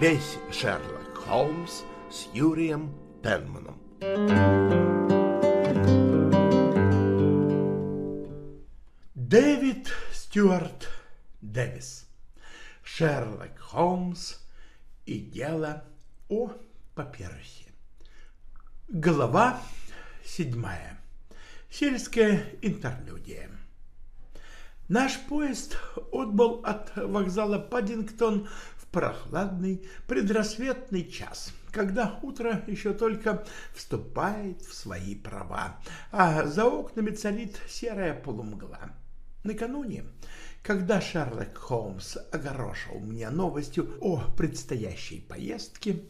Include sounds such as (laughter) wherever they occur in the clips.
Весь Шерлок Холмс с Юрием Пенманом. Дэвид Стюарт Дэвис. Шерлок Холмс и дело о папирусе. Глава седьмая. Сельская интерлюдия. Наш поезд отбыл от вокзала Паддингтон прохладный предрассветный час, когда утро еще только вступает в свои права, а за окнами царит серая полумгла. Накануне, когда Шерлок Холмс огорошил меня новостью о предстоящей поездке,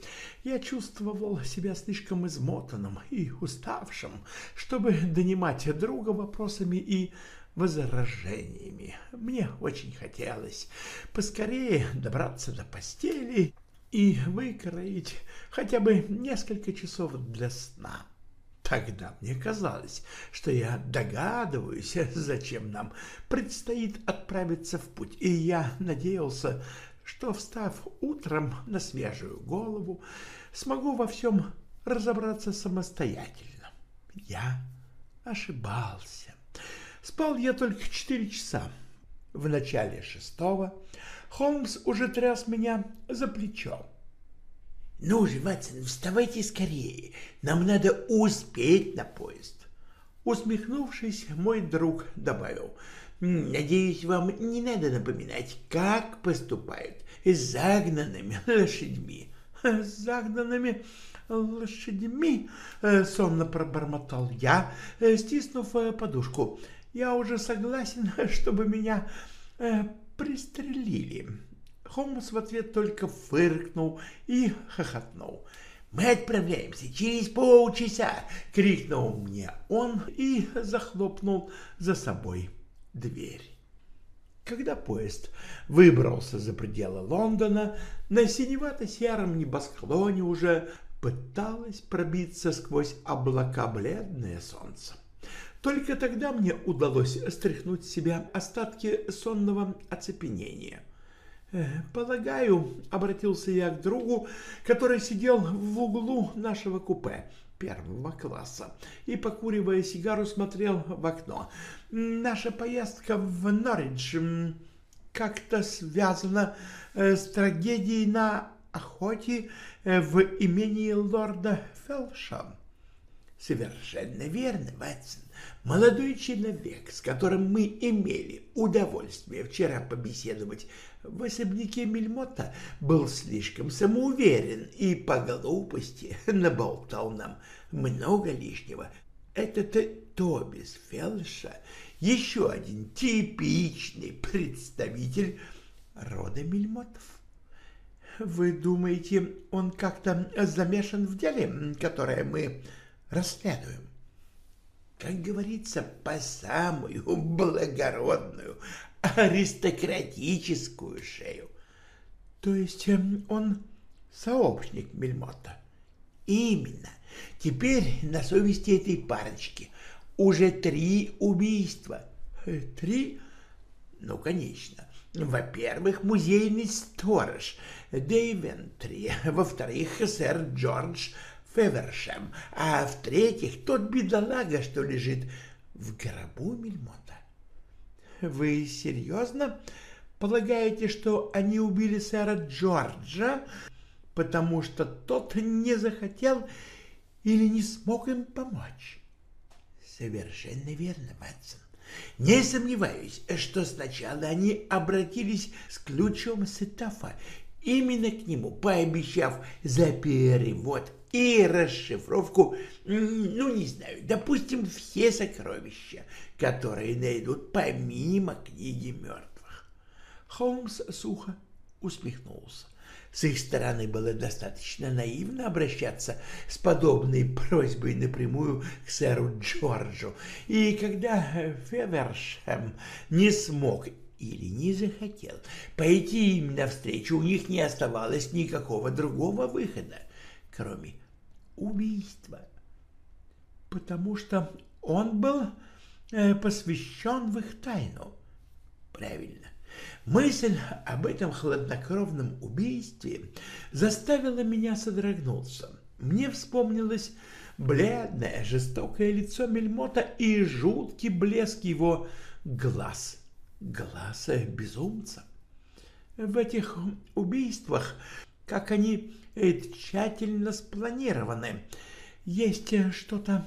я чувствовал себя слишком измотанным и уставшим, чтобы донимать друга вопросами и возражениями. Мне очень хотелось поскорее добраться до постели и выкроить хотя бы несколько часов для сна. Тогда мне казалось, что я догадываюсь, (laughs) зачем нам предстоит отправиться в путь, и я надеялся, что, встав утром на свежую голову, смогу во всем разобраться самостоятельно. Я ошибался. Спал я только четыре часа. В начале шестого Холмс уже тряс меня за плечо. «Ну же, Ватсон, вставайте скорее, нам надо успеть на поезд». Усмехнувшись, мой друг добавил, «Надеюсь, вам не надо напоминать, как поступают с загнанными лошадьми». «С загнанными лошадьми?» — сонно пробормотал я, стиснув подушку. «Я уже согласен, (laughs) чтобы меня пристрелили». Холмс в ответ только фыркнул и хохотнул. «Мы отправляемся через полчаса!» — крикнул мне он и захлопнул за собой дверь. Когда поезд выбрался за пределы Лондона, на синевато-сером небосклоне уже пыталось пробиться сквозь облака бледное солнце. Только тогда мне удалось стряхнуть с себя остатки сонного оцепенения — «Полагаю», — обратился я к другу, который сидел в углу нашего купе первого класса и, покуривая сигару, смотрел в окно. «Наша поездка в Норридж как-то связана э, с трагедией на охоте э, в имении лорда Фелша». «Совершенно верно, Ватсон. Молодой человек, с которым мы имели удовольствие вчера побеседовать в особняке Мельмота, был слишком самоуверен и по глупости (laughs) наболтал нам много лишнего. Этот Тобис Фелша еще один типичный представитель рода Мельмотов. Вы думаете, он как-то замешан в деле, которое мы расследуем? Как говорится, по самую благородную аристократическую шею. То есть эм, он сообщник Мельмота. Именно. Теперь на совести этой парочки уже три убийства. Э, три? Ну, конечно. Во-первых, музейный сторож Дейвентри. Во-вторых, сэр Джордж Февершем, а в-третьих, тот бедолага, что лежит в гробу Мельмота. Вы серьезно полагаете, что они убили сэра Джорджа, потому что тот не захотел или не смог им помочь? Совершенно верно, Мэтсон. Не сомневаюсь, что сначала они обратились с ключом Сетафа именно к нему, пообещав за перевод и расшифровку, ну, не знаю, допустим, все сокровища, которые найдут помимо книги мертвых. Холмс сухо усмехнулся. С их стороны было достаточно наивно обращаться с подобной просьбой напрямую к сэру Джорджу, и когда Февершем не смог или не захотел пойти им навстречу, у них не оставалось никакого другого выхода, кроме убийства, потому что он был э, посвящен в их тайну. Правильно. Мысль об этом хладнокровном убийстве заставила меня содрогнуться. Мне вспомнилось бледное, жестокое лицо Мельмота и жуткий блеск его глаз. Глаз безумца. В этих убийствах, как они тщательно спланированы, есть что-то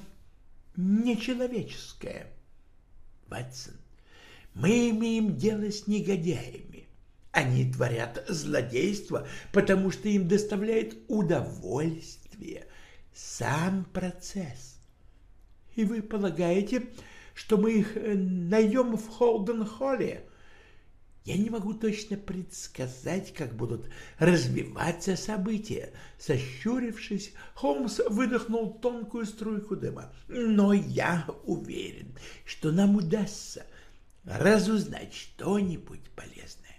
нечеловеческое. Ватсон, мы имеем дело с негодяями. Они творят злодейство, потому что им доставляет удовольствие сам процесс. И вы полагаете, что мы их э, найдем в Холден-Холле? Я не могу точно предсказать, как будут развиваться события. Сощурившись, Холмс выдохнул тонкую струйку дыма. Но я уверен, что нам удастся разузнать что-нибудь полезное.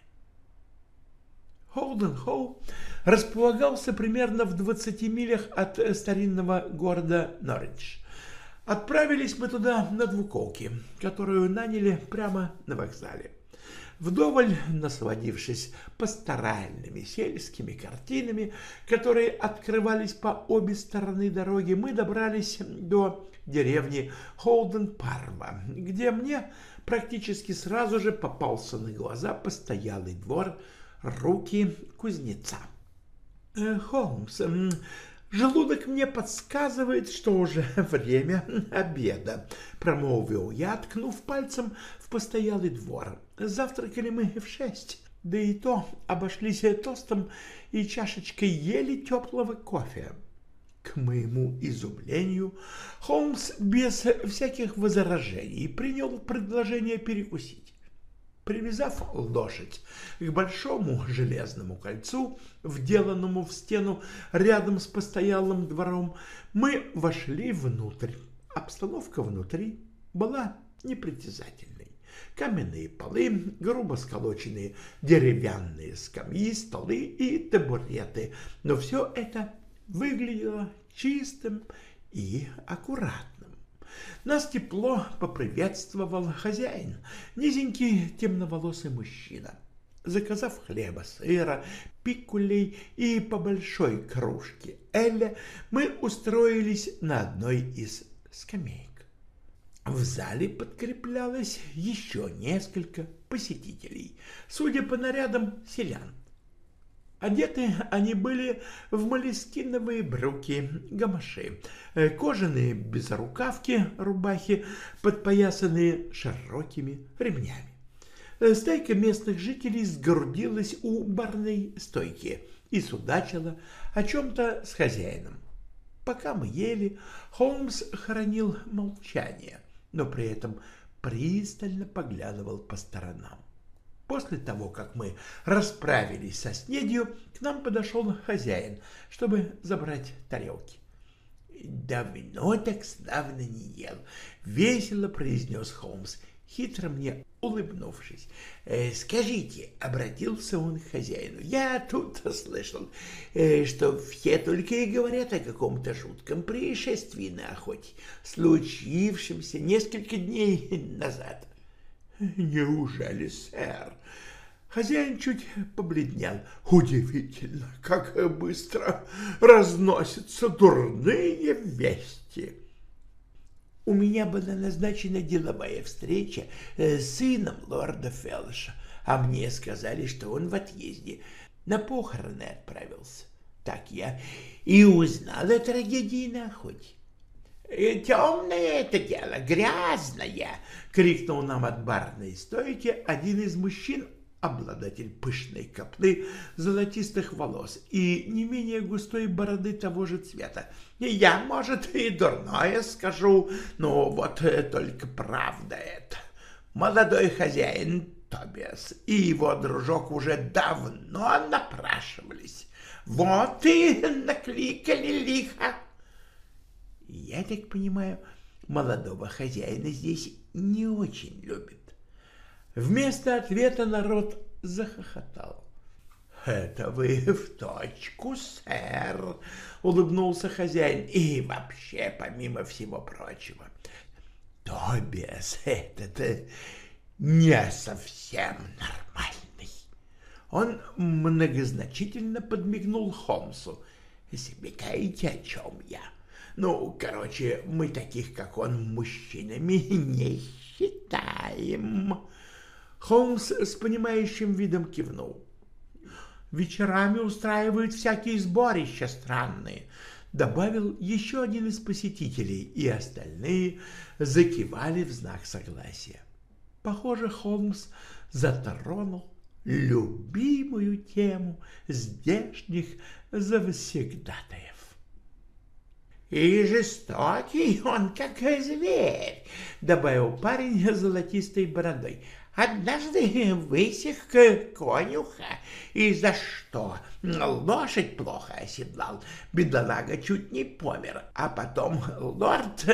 Холден-Холл располагался примерно в 20 милях от старинного города Норридж. Отправились мы туда на двуколке, которую наняли прямо на вокзале. Вдоволь насладившись пасторальными сельскими картинами, которые открывались по обе стороны дороги, мы добрались до деревни Холден-Парма, где мне практически сразу же попался на глаза постоялый двор руки кузнеца. Э, «Холмс, желудок мне подсказывает, что уже (laughs) время обеда», — промолвил я, ткнув пальцем в постоялый двор. «Завтракали мы в шесть, да и то обошлись тостом и чашечкой еле теплого кофе». К моему изумлению, Холмс без всяких возражений принял предложение перекусить. Привязав лошадь к большому железному кольцу, вделанному в стену рядом с постоялым двором, мы вошли внутрь. Обстановка внутри была непритязательной. Каменные полы, грубо сколоченные деревянные скамьи, столы и табуреты. Но все это выглядело чистым и аккуратным. Нас тепло поприветствовал хозяин, низенький темноволосый мужчина. Заказав хлеба, сыра, пикулей и по большой кружке эля, мы устроились на одной из скамеек. В зале подкреплялось еще несколько посетителей, судя по нарядам селян. Одеты они были в молескиновые брюки, гамаши, э, кожаные безрукавки, рубахи, подпоясанные широкими ремнями. Э, стайка местных жителей сгрудилась у барной стойки и судачила о чем-то с хозяином. Пока мы ели, Холмс хранил молчание, но при этом пристально поглядывал по сторонам. После того, как мы расправились со снедью, к нам подошел хозяин, чтобы забрать тарелки. «Давно так славно не ел», — весело произнес Холмс, хитро мне улыбнувшись. «Э, «Скажите», — обратился он к хозяину, — «я тут слышал, э, что все только и говорят о каком-то жутком происшествии на охоте, случившемся несколько дней назад». Неужели, сэр? Хозяин чуть побледнел. Удивительно, как быстро разносятся дурные вести. У меня была назначена деловая встреча с сыном лорда Фелша, а мне сказали, что он в отъезде. На похороны отправился. Так я и узнал о трагедии на охоте. Э, «Темное это дело, грязное!» — крикнул нам от барной стойки один из мужчин, обладатель пышной копны, золотистых волос и не менее густой бороды того же цвета. «Я, может, и дурное скажу, но вот э, только правда это. Молодой хозяин Тобиас и его дружок уже давно напрашивались. Вот и накликали лихо». Я так понимаю, молодого хозяина здесь не очень любят. Вместо ответа народ захохотал. «Это вы в точку, сэр!» — улыбнулся хозяин. «И вообще, помимо всего прочего, Тобиас этот не совсем нормальный. Он многозначительно подмигнул Холмсу. «Смекаете, о чем я? Ну, короче, мы таких, как он, мужчинами не считаем». Холмс с понимающим видом кивнул. «Вечерами устраивают всякие сборища странные», — добавил еще один из посетителей, и остальные закивали в знак согласия. Похоже, Холмс затронул любимую тему здешних завсегдатаев. «И жестокий он, как зверь», — добавил парень с золотистой бородой. «Однажды (laughs) высек конюха, и за что? Лошадь плохо оседлал, бедолага чуть не помер, а потом лорд,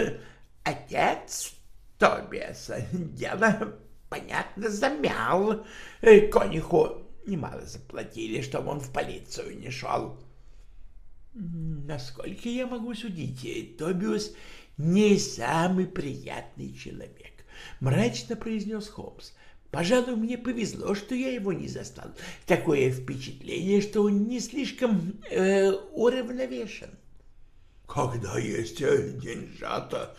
отец Тобиаса, дело понятно, замял. Э, конюху немало заплатили, чтобы он в полицию не шел. Насколько я могу судить, Тобиус не самый приятный человек, мрачно произнес Холмс. Пожалуй, мне повезло, что я его не застал. Такое впечатление, что он не слишком э, уравновешен. Когда есть э, деньжата,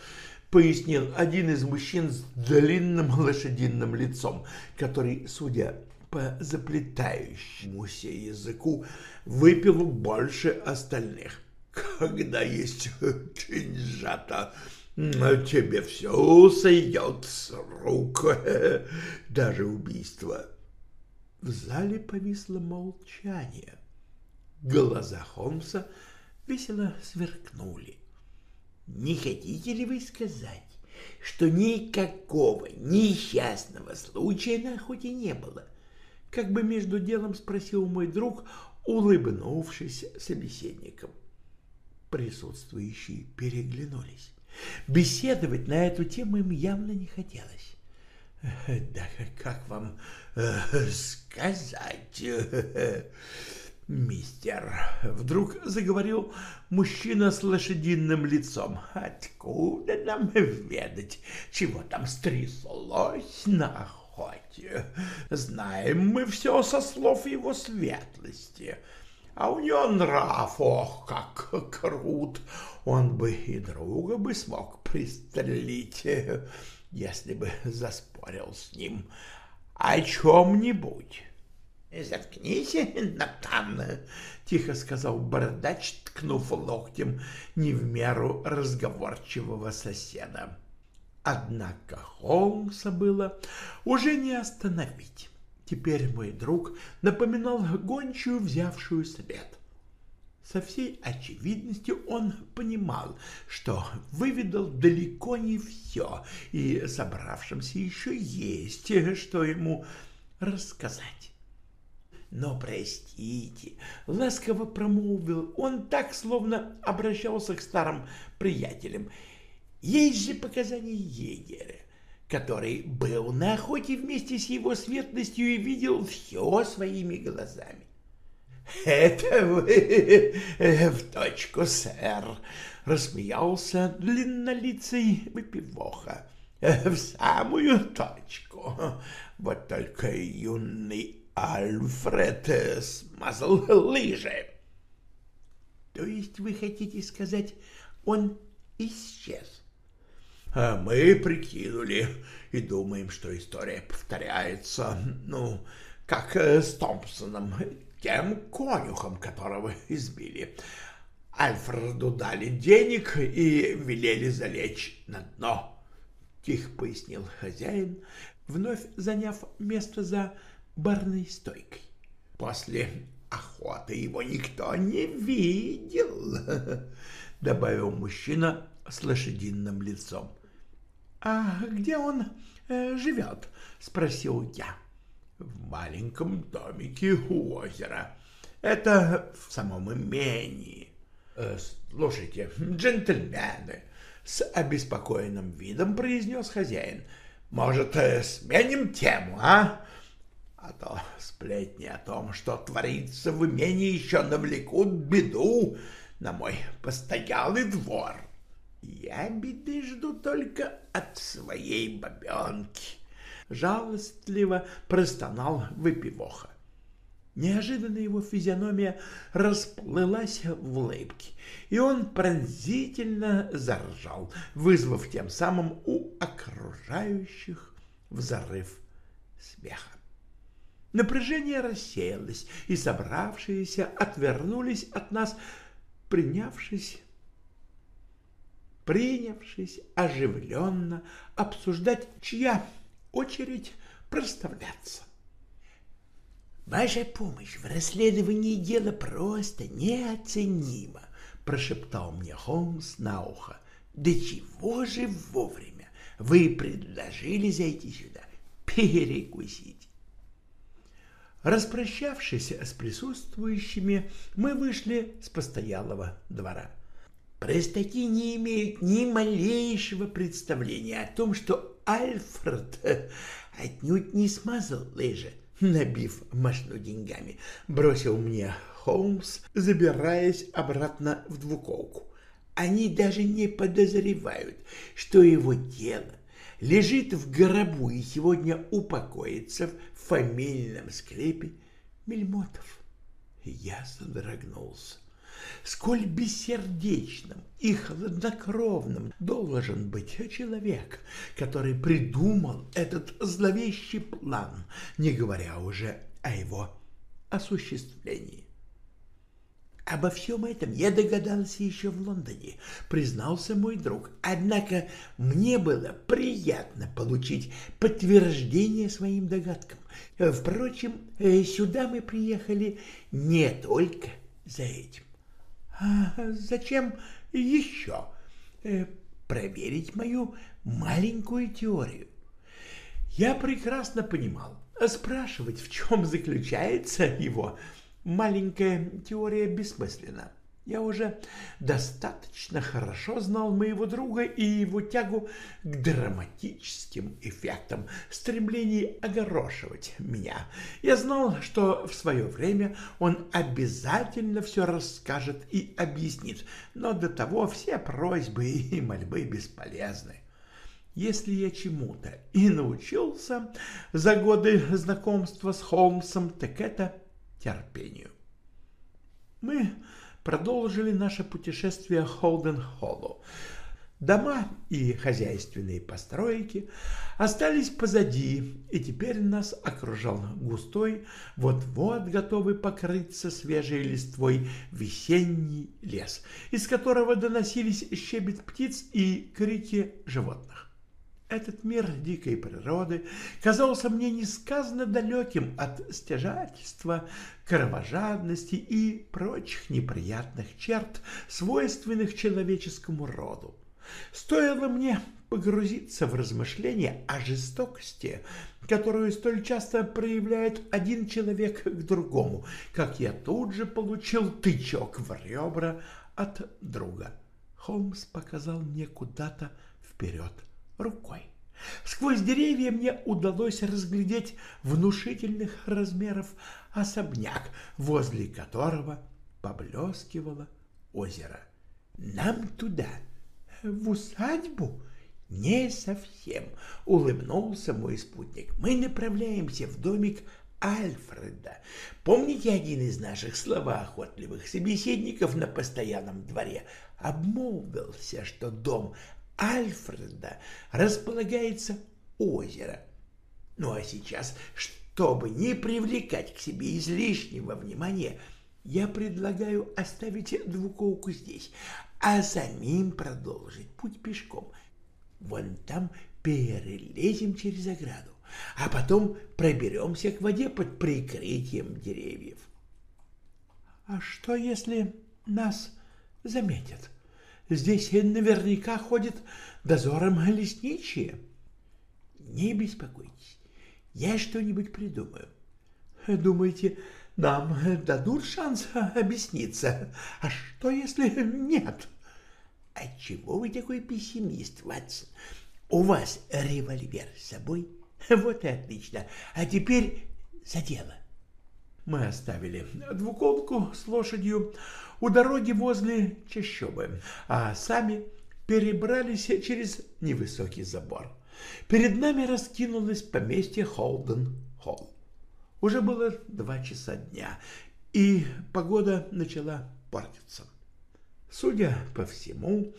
пояснил один из мужчин с длинным лошадиным лицом, который, судя по заплетающемуся языку, выпил больше остальных. Когда есть деньжата, тебе все сойдет с рук, (laughs) даже убийство. В зале повисло молчание. Глаза Холмса весело сверкнули. Не хотите ли вы сказать, что никакого несчастного случая на охоте не было? Как бы между делом спросил мой друг, улыбнувшись собеседником. Присутствующие переглянулись. Беседовать на эту тему им явно не хотелось. (laughs) «Да как вам э, сказать?» (laughs) «Мистер», — вдруг заговорил мужчина с лошадиным лицом, — «откуда нам ведать, чего там стряслось на охоте? Знаем мы все со слов его светлости, а у него нрав, ох, как крут, он бы и друга бы смог пристрелить, если бы заспорил с ним о чем-нибудь». «Заткнись, Натан!» — тихо сказал бородач, ткнув локтем не в меру разговорчивого соседа. Однако Холмса было уже не остановить. Теперь мой друг напоминал гончую, взявшую след. Со всей очевидностью он понимал, что выведал далеко не все, и собравшимся еще есть, что ему рассказать. Но простите, ласково промолвил он так, словно обращался к старым приятелям. Есть же показания егеря, который был на охоте вместе с его светлостью и видел все своими глазами. «Это вы в точку, сэр!» — рассмеялся длиннолицый выпивоха. «В самую точку! Вот только юный Альфред смазал лыжи. То есть вы хотите сказать, он исчез? А мы прикинули и думаем, что история повторяется, ну, как с Томпсоном, тем конюхом, которого избили. Альфреду дали денег и велели залечь на дно. Тихо пояснил хозяин, вновь заняв место за барной стойкой. После охоты его никто не видел, (laughs) — добавил мужчина с лошадиным лицом. — А где он э, живет? — спросил я. — В маленьком домике у озера. Это в самом имении. Э, слушайте, джентльмены, — с обеспокоенным видом произнес хозяин. — Может, э, сменим тему, а? А то сплетни о том, что творится в имении, еще навлекут беду на мой постоялый двор. Я беды жду только от своей бабенки. Жалостливо простонал выпивоха. Неожиданно его физиономия расплылась в улыбке, и он пронзительно заржал, вызвав тем самым у окружающих взрыв смеха. Напряжение рассеялось, и собравшиеся отвернулись от нас, принявшись принявшись оживленно обсуждать, чья очередь проставляться. «Ваша помощь в расследовании дела просто неоценима», — прошептал мне Холмс на ухо. «Да чего же вовремя вы предложили зайти сюда, перекусить?» Распрощавшись с присутствующими, мы вышли с постоялого двора. Простаки не имеют ни малейшего представления о том, что Альфред (laughs) отнюдь не смазал лыжи, набив машину деньгами, бросил мне Холмс, забираясь обратно в двуколку. Они даже не подозревают, что его тело лежит в гробу и сегодня упокоится в фамильном склепе Мельмотов. Я содрогнулся сколь бессердечным и хладнокровным должен быть человек, который придумал этот зловещий план, не говоря уже о его осуществлении. Обо всем этом я догадался еще в Лондоне, признался мой друг. Однако мне было приятно получить подтверждение своим догадкам. Впрочем, э, сюда мы приехали не только за этим. А (laughs) зачем еще э, проверить мою маленькую теорию? Я прекрасно понимал, спрашивать, в чем заключается его маленькая теория, бессмысленно. Я уже достаточно хорошо знал моего друга и его тягу к драматическим эффектам, стремлении огорошивать меня. Я знал, что в свое время он обязательно все расскажет и объяснит, но до того все просьбы и мольбы бесполезны. Если я чему-то и научился за годы знакомства с Холмсом, так это терпению. Мы продолжили наше путешествие Холден-Холлу. Дома и хозяйственные постройки остались позади, и теперь нас окружал густой, вот-вот готовый покрыться свежей листвой весенний лес, из которого доносились щебет птиц и крики животных. Этот мир дикой природы казался мне несказанно далеким от стяжательства, кровожадности и прочих неприятных черт, свойственных человеческому роду. Стоило мне погрузиться в размышления о жестокости, которую столь часто проявляет один человек к другому, как я тут же получил тычок в ребра от друга. Холмс показал мне куда-то вперед рукой. Сквозь деревья мне удалось разглядеть внушительных размеров особняк, возле которого поблескивало озеро. «Нам туда, в усадьбу?» «Не совсем», — улыбнулся мой спутник. «Мы направляемся в домик Альфреда. Помните один из наших словоохотливых собеседников на постоянном дворе? Обмолвился, что дом Альфреда располагается озеро. Ну а сейчас, чтобы не привлекать к себе излишнего внимания, я предлагаю оставить двуколку здесь, а самим продолжить путь пешком. Вон там перелезем через ограду, а потом проберемся к воде под прикрытием деревьев. — А что, если нас заметят? Здесь наверняка ходит дозором лесничие. Не беспокойтесь, я что-нибудь придумаю. Думаете, нам дадут шанс объясниться? А что, если нет? Отчего вы такой пессимист, Ватсон? У вас револьвер с собой? Вот и отлично. А теперь за дело. Мы оставили двуколку с лошадью у дороги возле чащобы, а сами перебрались через невысокий забор. Перед нами раскинулось поместье Холден-Холл. Уже было два часа дня, и погода начала портиться. Судя по всему,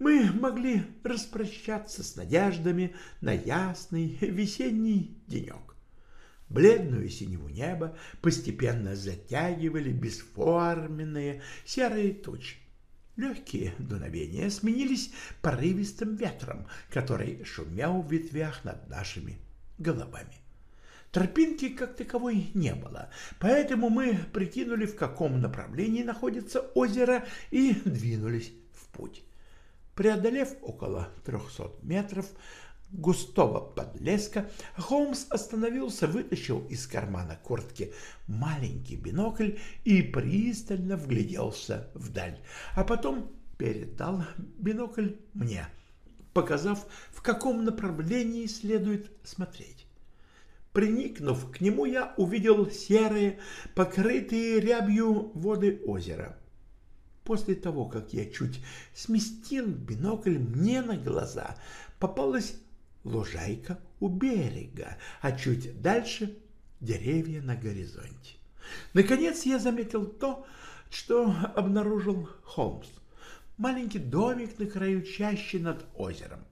мы могли распрощаться с надеждами на ясный весенний денек. Бледную синеву неба постепенно затягивали бесформенные серые тучи. Легкие дуновения сменились порывистым ветром, который шумел в ветвях над нашими головами. Тропинки как таковой не было, поэтому мы прикинули, в каком направлении находится озеро, и двинулись в путь. Преодолев около трехсот метров, густого подлеска, Холмс остановился, вытащил из кармана куртки маленький бинокль и пристально вгляделся вдаль, а потом передал бинокль мне, показав, в каком направлении следует смотреть. Приникнув к нему, я увидел серые, покрытые рябью воды озера. После того, как я чуть сместил бинокль, мне на глаза попалась лужайка у берега, а чуть дальше деревья на горизонте. Наконец я заметил то, что обнаружил Холмс. Маленький домик на краю чащи над озером.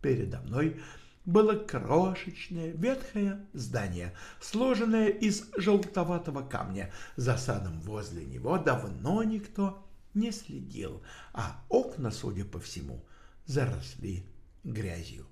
Передо мной было крошечное ветхое здание, сложенное из желтоватого камня. За садом возле него давно никто не следил, а окна, судя по всему, заросли грязью.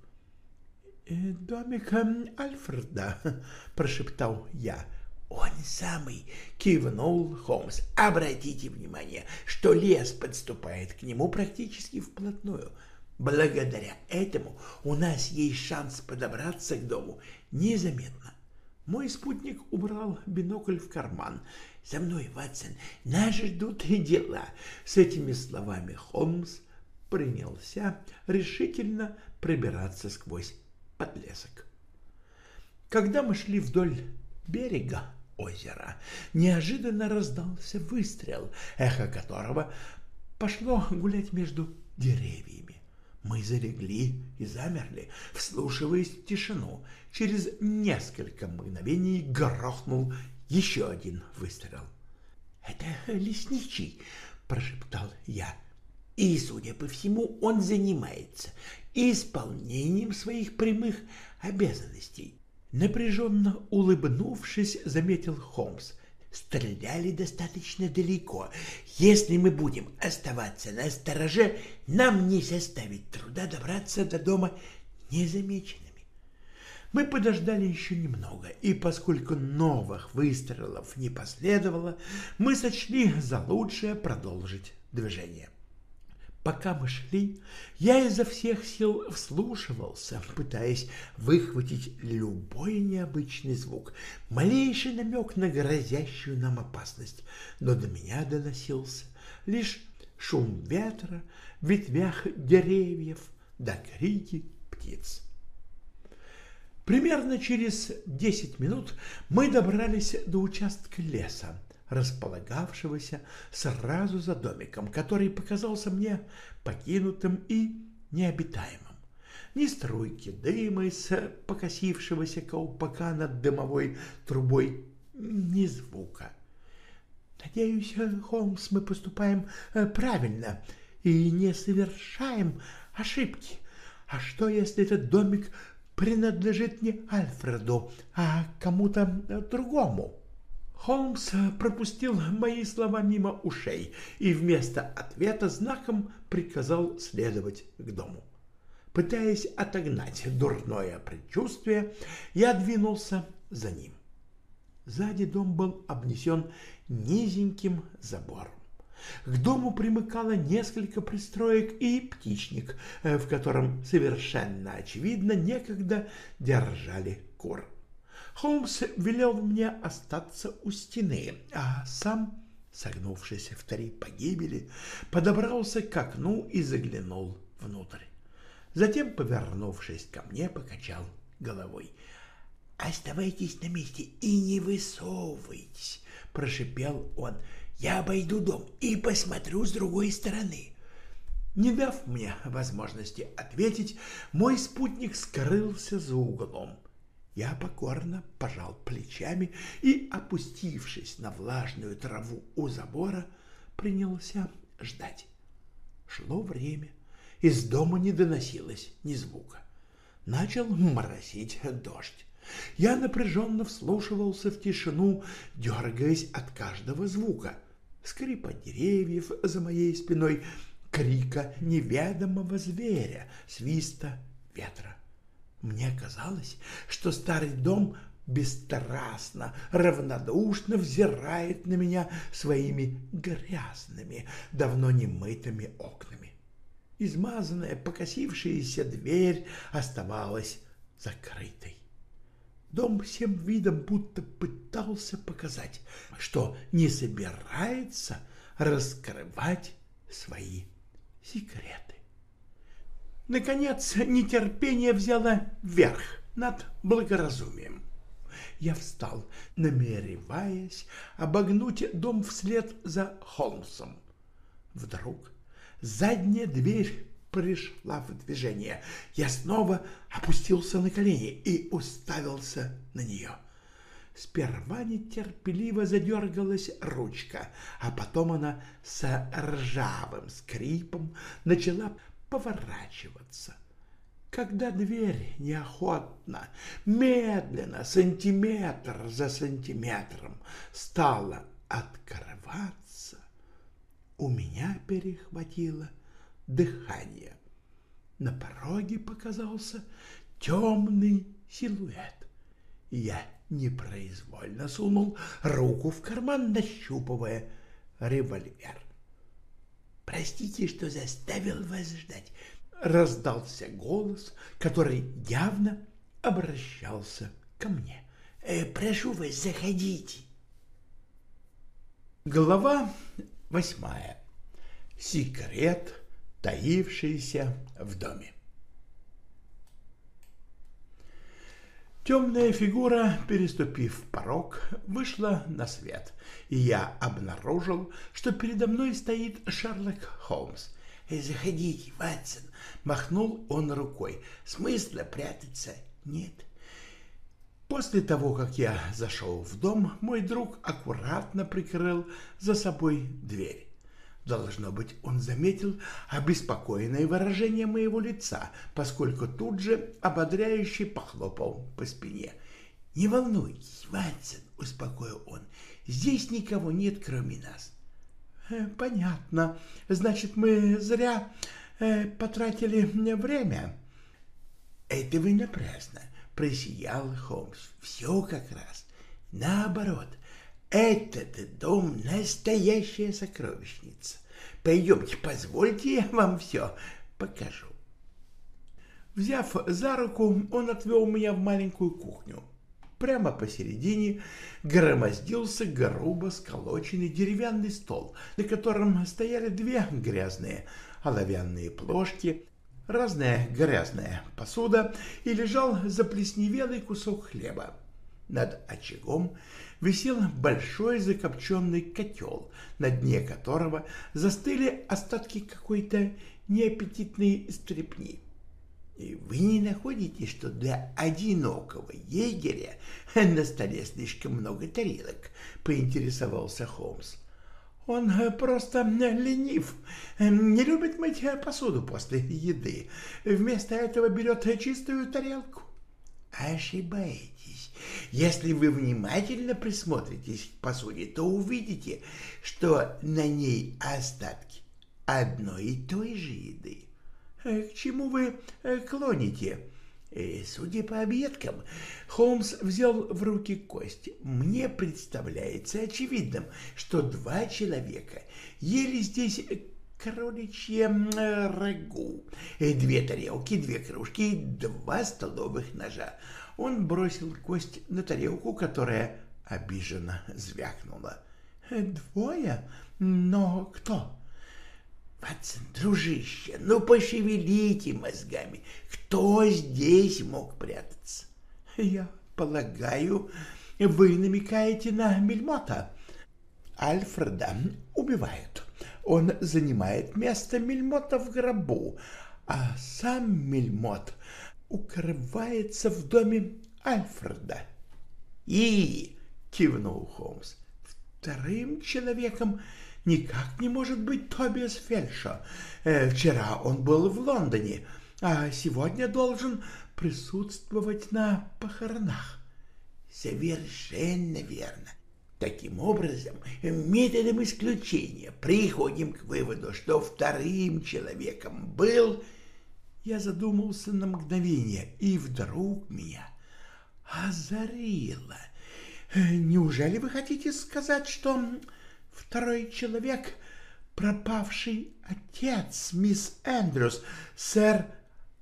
«Э, «Домик Альфреда», (laughs) — прошептал я. «Он самый!» — кивнул Холмс. «Обратите внимание, что лес подступает к нему практически вплотную. Благодаря этому у нас есть шанс подобраться к дому незаметно». Мой спутник убрал бинокль в карман. «За мной, Ватсон, нас ждут (laughs) дела!» С этими словами Холмс принялся решительно пробираться сквозь подлесок. Когда мы шли вдоль берега озера, неожиданно раздался выстрел, эхо которого пошло гулять между деревьями. Мы залегли и замерли, вслушиваясь в тишину. Через несколько мгновений грохнул еще один выстрел. — Это лесничий, — прошептал я. И, судя по всему, он занимается исполнением своих прямых обязанностей. Напряженно улыбнувшись, заметил Холмс. Стреляли достаточно далеко. Если мы будем оставаться на стороже, нам не составит труда добраться до дома незамеченными. Мы подождали еще немного, и поскольку новых выстрелов не последовало, мы сочли за лучшее продолжить движение. Пока мы шли, я изо всех сил вслушивался, пытаясь выхватить любой необычный звук, малейший намек на грозящую нам опасность, но до меня доносился лишь шум ветра в ветвях деревьев да крики птиц. Примерно через десять минут мы добрались до участка леса, располагавшегося сразу за домиком, который показался мне покинутым и необитаемым. Ни струйки дыма из покосившегося колпака над дымовой трубой, ни звука. Надеюсь, Холмс, мы поступаем э, правильно и не совершаем ошибки. А что, если этот домик принадлежит не Альфреду, а кому-то другому? Холмс пропустил мои слова мимо ушей и вместо ответа знаком приказал следовать к дому. Пытаясь отогнать дурное предчувствие, я двинулся за ним. Сзади дом был обнесен низеньким забором. К дому примыкало несколько пристроек и птичник, в котором совершенно очевидно некогда держали кур. Холмс велел мне остаться у стены, а сам, согнувшись в три погибели, подобрался к окну и заглянул внутрь. Затем, повернувшись ко мне, покачал головой. «Оставайтесь на месте и не высовывайтесь», — прошипел он. «Я обойду дом и посмотрю с другой стороны». Не дав мне возможности ответить, мой спутник скрылся за углом. Я покорно пожал плечами и, опустившись на влажную траву у забора, принялся ждать. Шло время, из дома не доносилось ни звука. Начал моросить дождь. Я напряженно вслушивался в тишину, дергаясь от каждого звука. Скрипа деревьев за моей спиной, крика неведомого зверя, свиста ветра. Мне казалось, что старый дом бесстрастно, равнодушно взирает на меня своими грязными, давно не мытыми окнами. Измазанная, покосившаяся дверь оставалась закрытой. Дом всем видом будто пытался показать, что не собирается раскрывать свои секреты. Наконец, нетерпение взяло верх над благоразумием. Я встал, намереваясь обогнуть дом вслед за Холмсом. Вдруг задняя дверь пришла в движение. Я снова опустился на колени и уставился на нее. Сперва нетерпеливо задергалась ручка, а потом она с ржавым скрипом начала поворачиваться. Когда дверь неохотно, медленно, сантиметр за сантиметром стала открываться, у меня перехватило дыхание. На пороге показался темный силуэт. Я непроизвольно сунул руку в карман, нащупывая револьвер. «Простите, что заставил вас ждать», — раздался голос, который явно обращался ко мне. «Э, «Прошу вас, заходите». Глава восьмая. Секрет таившиеся в доме. Темная фигура, переступив порог, вышла на свет, и я обнаружил, что передо мной стоит Шерлок Холмс. «Заходите, Ватсон!» — махнул он рукой. «Смысла прятаться нет». После того, как я зашел в дом, мой друг аккуратно прикрыл за собой дверь. Должно быть, он заметил обеспокоенное выражение моего лица, поскольку тут же ободряюще похлопал по спине. «Не волнуйтесь, Ватсон», — успокоил он, — «здесь никого нет, кроме нас». «Э, «Понятно. Значит, мы зря э, потратили время». «Это вы напрасно», — просиял Холмс. «Все как раз. Наоборот, этот дом — настоящая сокровищница. Пойдемте, позвольте, я вам все покажу. Взяв за руку, он отвел меня в маленькую кухню. Прямо посередине громоздился грубо сколоченный деревянный стол, на котором стояли две грязные оловянные плошки, разная грязная посуда и лежал заплесневелый кусок хлеба. Над очагом висел большой закопченный котел, на дне которого застыли остатки какой-то неаппетитной стрепни. И вы не находите, что для одинокого егеря (laughs) на столе слишком много тарелок, поинтересовался Холмс. Он просто ленив, не любит мыть посуду после еды. Вместо этого берет чистую тарелку. Ошибаетесь. Если вы внимательно присмотритесь к посуде, то увидите, что на ней остатки одной и той же еды. Э, к чему вы э, клоните? Э, судя по объедкам, Холмс взял в руки кость. Мне представляется очевидным, что два человека ели здесь кроличье рагу, две тарелки, две кружки и два столовых ножа. Он бросил кость на тарелку, которая обиженно звякнула. «Двое? Но кто?» «Ватсон, дружище, ну пошевелите мозгами. Кто здесь мог прятаться?» «Я полагаю, вы намекаете на Мельмота. Альфреда убивают. Он занимает место Мельмота в гробу, а сам Мельмот укрывается в доме Альфреда. И, кивнул Холмс, вторым человеком никак не может быть Тобиас Фельшо. Э, вчера он был в Лондоне, а сегодня должен присутствовать на похоронах. Совершенно верно. Таким образом, методом исключения приходим к выводу, что вторым человеком был... Я задумался на мгновение, и вдруг меня озарило. Неужели вы хотите сказать, что второй человек — пропавший отец мисс Эндрюс, сэр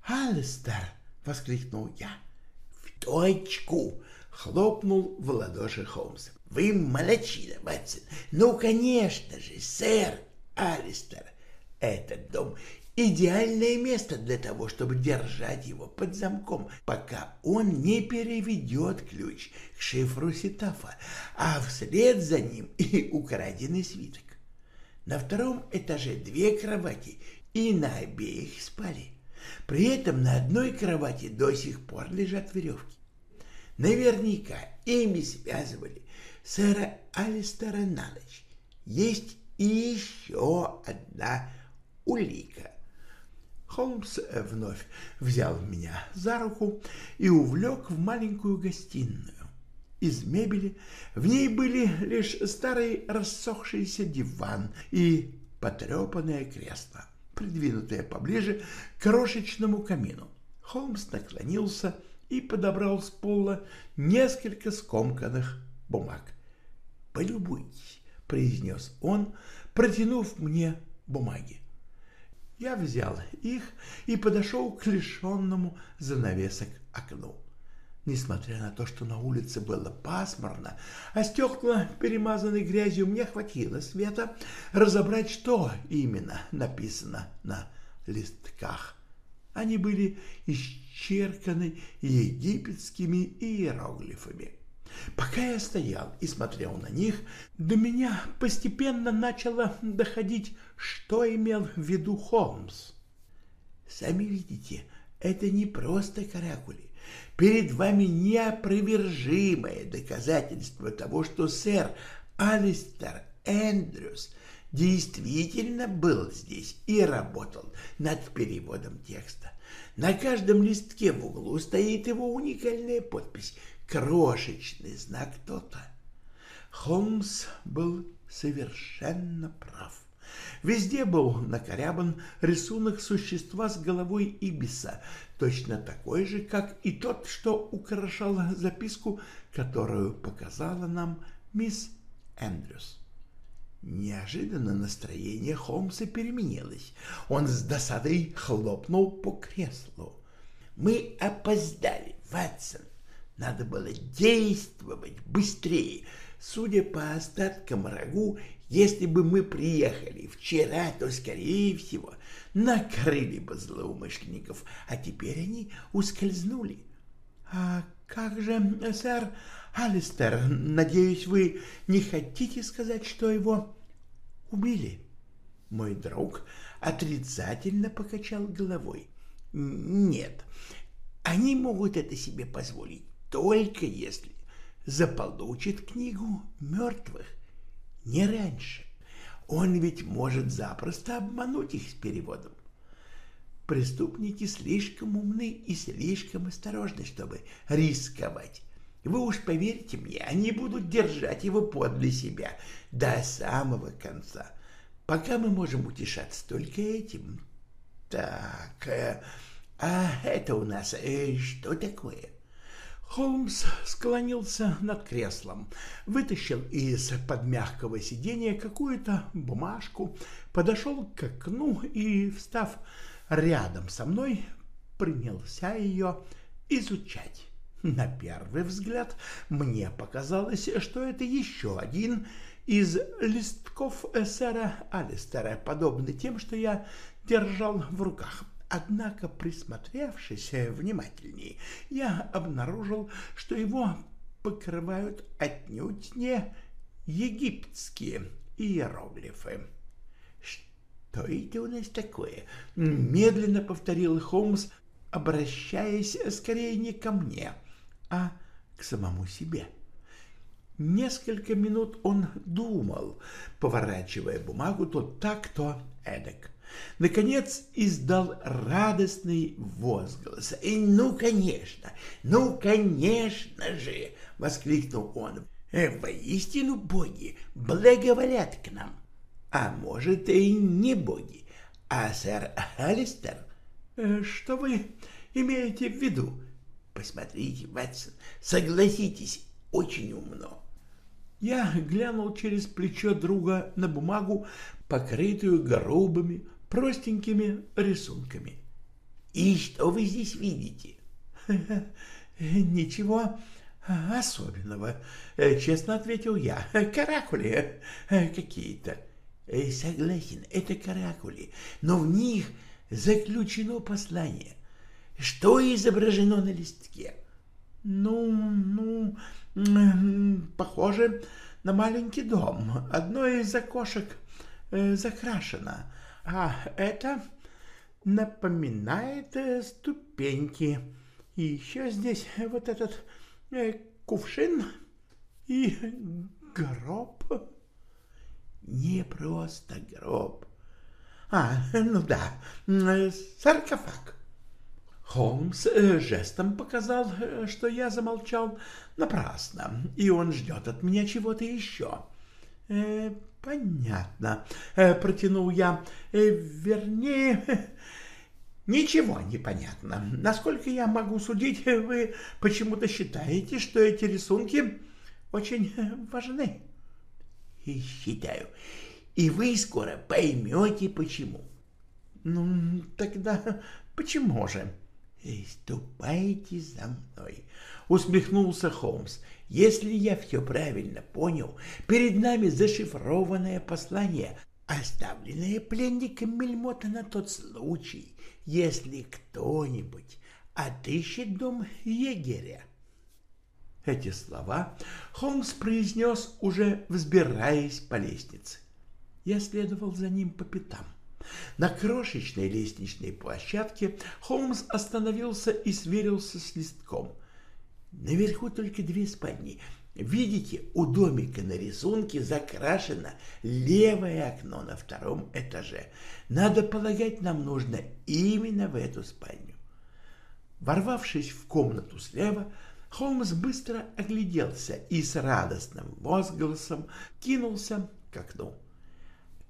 Алистер? — воскликнул я. — В точку! — хлопнул в ладоши Холмс. — Вы молодчина, Ватсон. Ну, конечно же, сэр Алистер. Этот дом идеальное место для того, чтобы держать его под замком, пока он не переведет ключ к шифру Ситафа, а вслед за ним и украденный свиток. На втором этаже две кровати, и на обеих спали. При этом на одной кровати до сих пор лежат веревки. Наверняка ими связывали сэра Алистера на ночь. Есть и еще одна улика. Холмс вновь взял меня за руку и увлек в маленькую гостиную. Из мебели в ней были лишь старый рассохшийся диван и потрепанное кресло, придвинутое поближе к крошечному камину. Холмс наклонился и подобрал с пола несколько скомканных бумаг. «Полюбуйтесь», — произнес он, протянув мне бумаги. Я взял их и подошел к лишенному занавесок окну. Несмотря на то, что на улице было пасмурно, а стекла перемазаны грязью, мне хватило света разобрать, что именно написано на листках. Они были исчерканы египетскими иероглифами. Пока я стоял и смотрел на них, до меня постепенно начало доходить, что имел в виду Холмс. Сами видите, это не просто каракули. Перед вами неопровержимое доказательство того, что сэр Алистер Эндрюс действительно был здесь и работал над переводом текста. На каждом листке в углу стоит его уникальная подпись крошечный знак то-то. Холмс был совершенно прав. Везде был накорябан рисунок существа с головой ибиса, точно такой же, как и тот, что украшал записку, которую показала нам мисс Эндрюс. Неожиданно настроение Холмса переменилось. Он с досадой хлопнул по креслу. «Мы опоздали, Ватсон. Надо было действовать быстрее. Судя по остаткам рагу, если бы мы приехали вчера, то, скорее всего, накрыли бы злоумышленников, а теперь они ускользнули. — А как же, сэр Алистер, надеюсь, вы не хотите сказать, что его убили? Мой друг отрицательно покачал головой. — Нет, они могут это себе позволить только если заполучит книгу мертвых, не раньше. Он ведь может запросто обмануть их с переводом. Преступники слишком умны и слишком осторожны, чтобы рисковать. Вы уж поверьте мне, они будут держать его подле себя до самого конца. Пока мы можем утешаться только этим. Так, э, а это у нас э, что такое? Холмс склонился над креслом, вытащил из-под мягкого сиденья какую-то бумажку, подошел к окну и, встав рядом со мной, принялся ее изучать. На первый взгляд мне показалось, что это еще один из листков сэра Алистера, подобный тем, что я держал в руках. Однако, присмотревшись внимательнее, я обнаружил, что его покрывают отнюдь не египетские иероглифы. «Что это у нас такое?» — медленно повторил Холмс, обращаясь скорее не ко мне, а к самому себе. Несколько минут он думал, поворачивая бумагу то так, то эдак. Наконец издал радостный возглас. «И ну, конечно, ну, конечно же!» — воскликнул он. «Э, «Воистину боги благоволят к нам. А может, и не боги, а сэр Алистер?» «Э, «Что вы имеете в виду?» «Посмотрите, Ватсон, согласитесь, очень умно». Я глянул через плечо друга на бумагу, покрытую грубыми, простенькими рисунками. «И что вы здесь видите?» (laughs) «Ничего особенного», — честно ответил я. «Каракули какие-то». «Согласен, это каракули, но в них заключено послание. Что изображено на листке?» «Ну, ну, похоже на маленький дом. Одно из окошек э, закрашено, а это напоминает э, ступеньки. И еще здесь вот этот э, кувшин и гроб. Не просто гроб. А, ну да, саркофаг. Холмс э, жестом показал, э, что я замолчал напрасно, и он ждет от меня чего-то еще. Э, понятно, э, протянул я. Э, вернее, (laughs) ничего не понятно. Насколько я могу судить, вы почему-то считаете, что эти рисунки очень важны. И считаю. И вы скоро поймете, почему. Ну, тогда (laughs) почему же? «Ступайте за мной», — усмехнулся Холмс. «Если я все правильно понял, перед нами зашифрованное послание, оставленное пленником Мельмота на тот случай, если кто-нибудь отыщет дом егеря». Эти слова Холмс произнес, уже взбираясь по лестнице. Я следовал за ним по пятам. На крошечной лестничной площадке Холмс остановился и сверился с листком. Наверху только две спальни. Видите, у домика на рисунке закрашено левое окно на втором этаже. Надо полагать, нам нужно именно в эту спальню. Ворвавшись в комнату слева, Холмс быстро огляделся и с радостным возгласом кинулся к окну.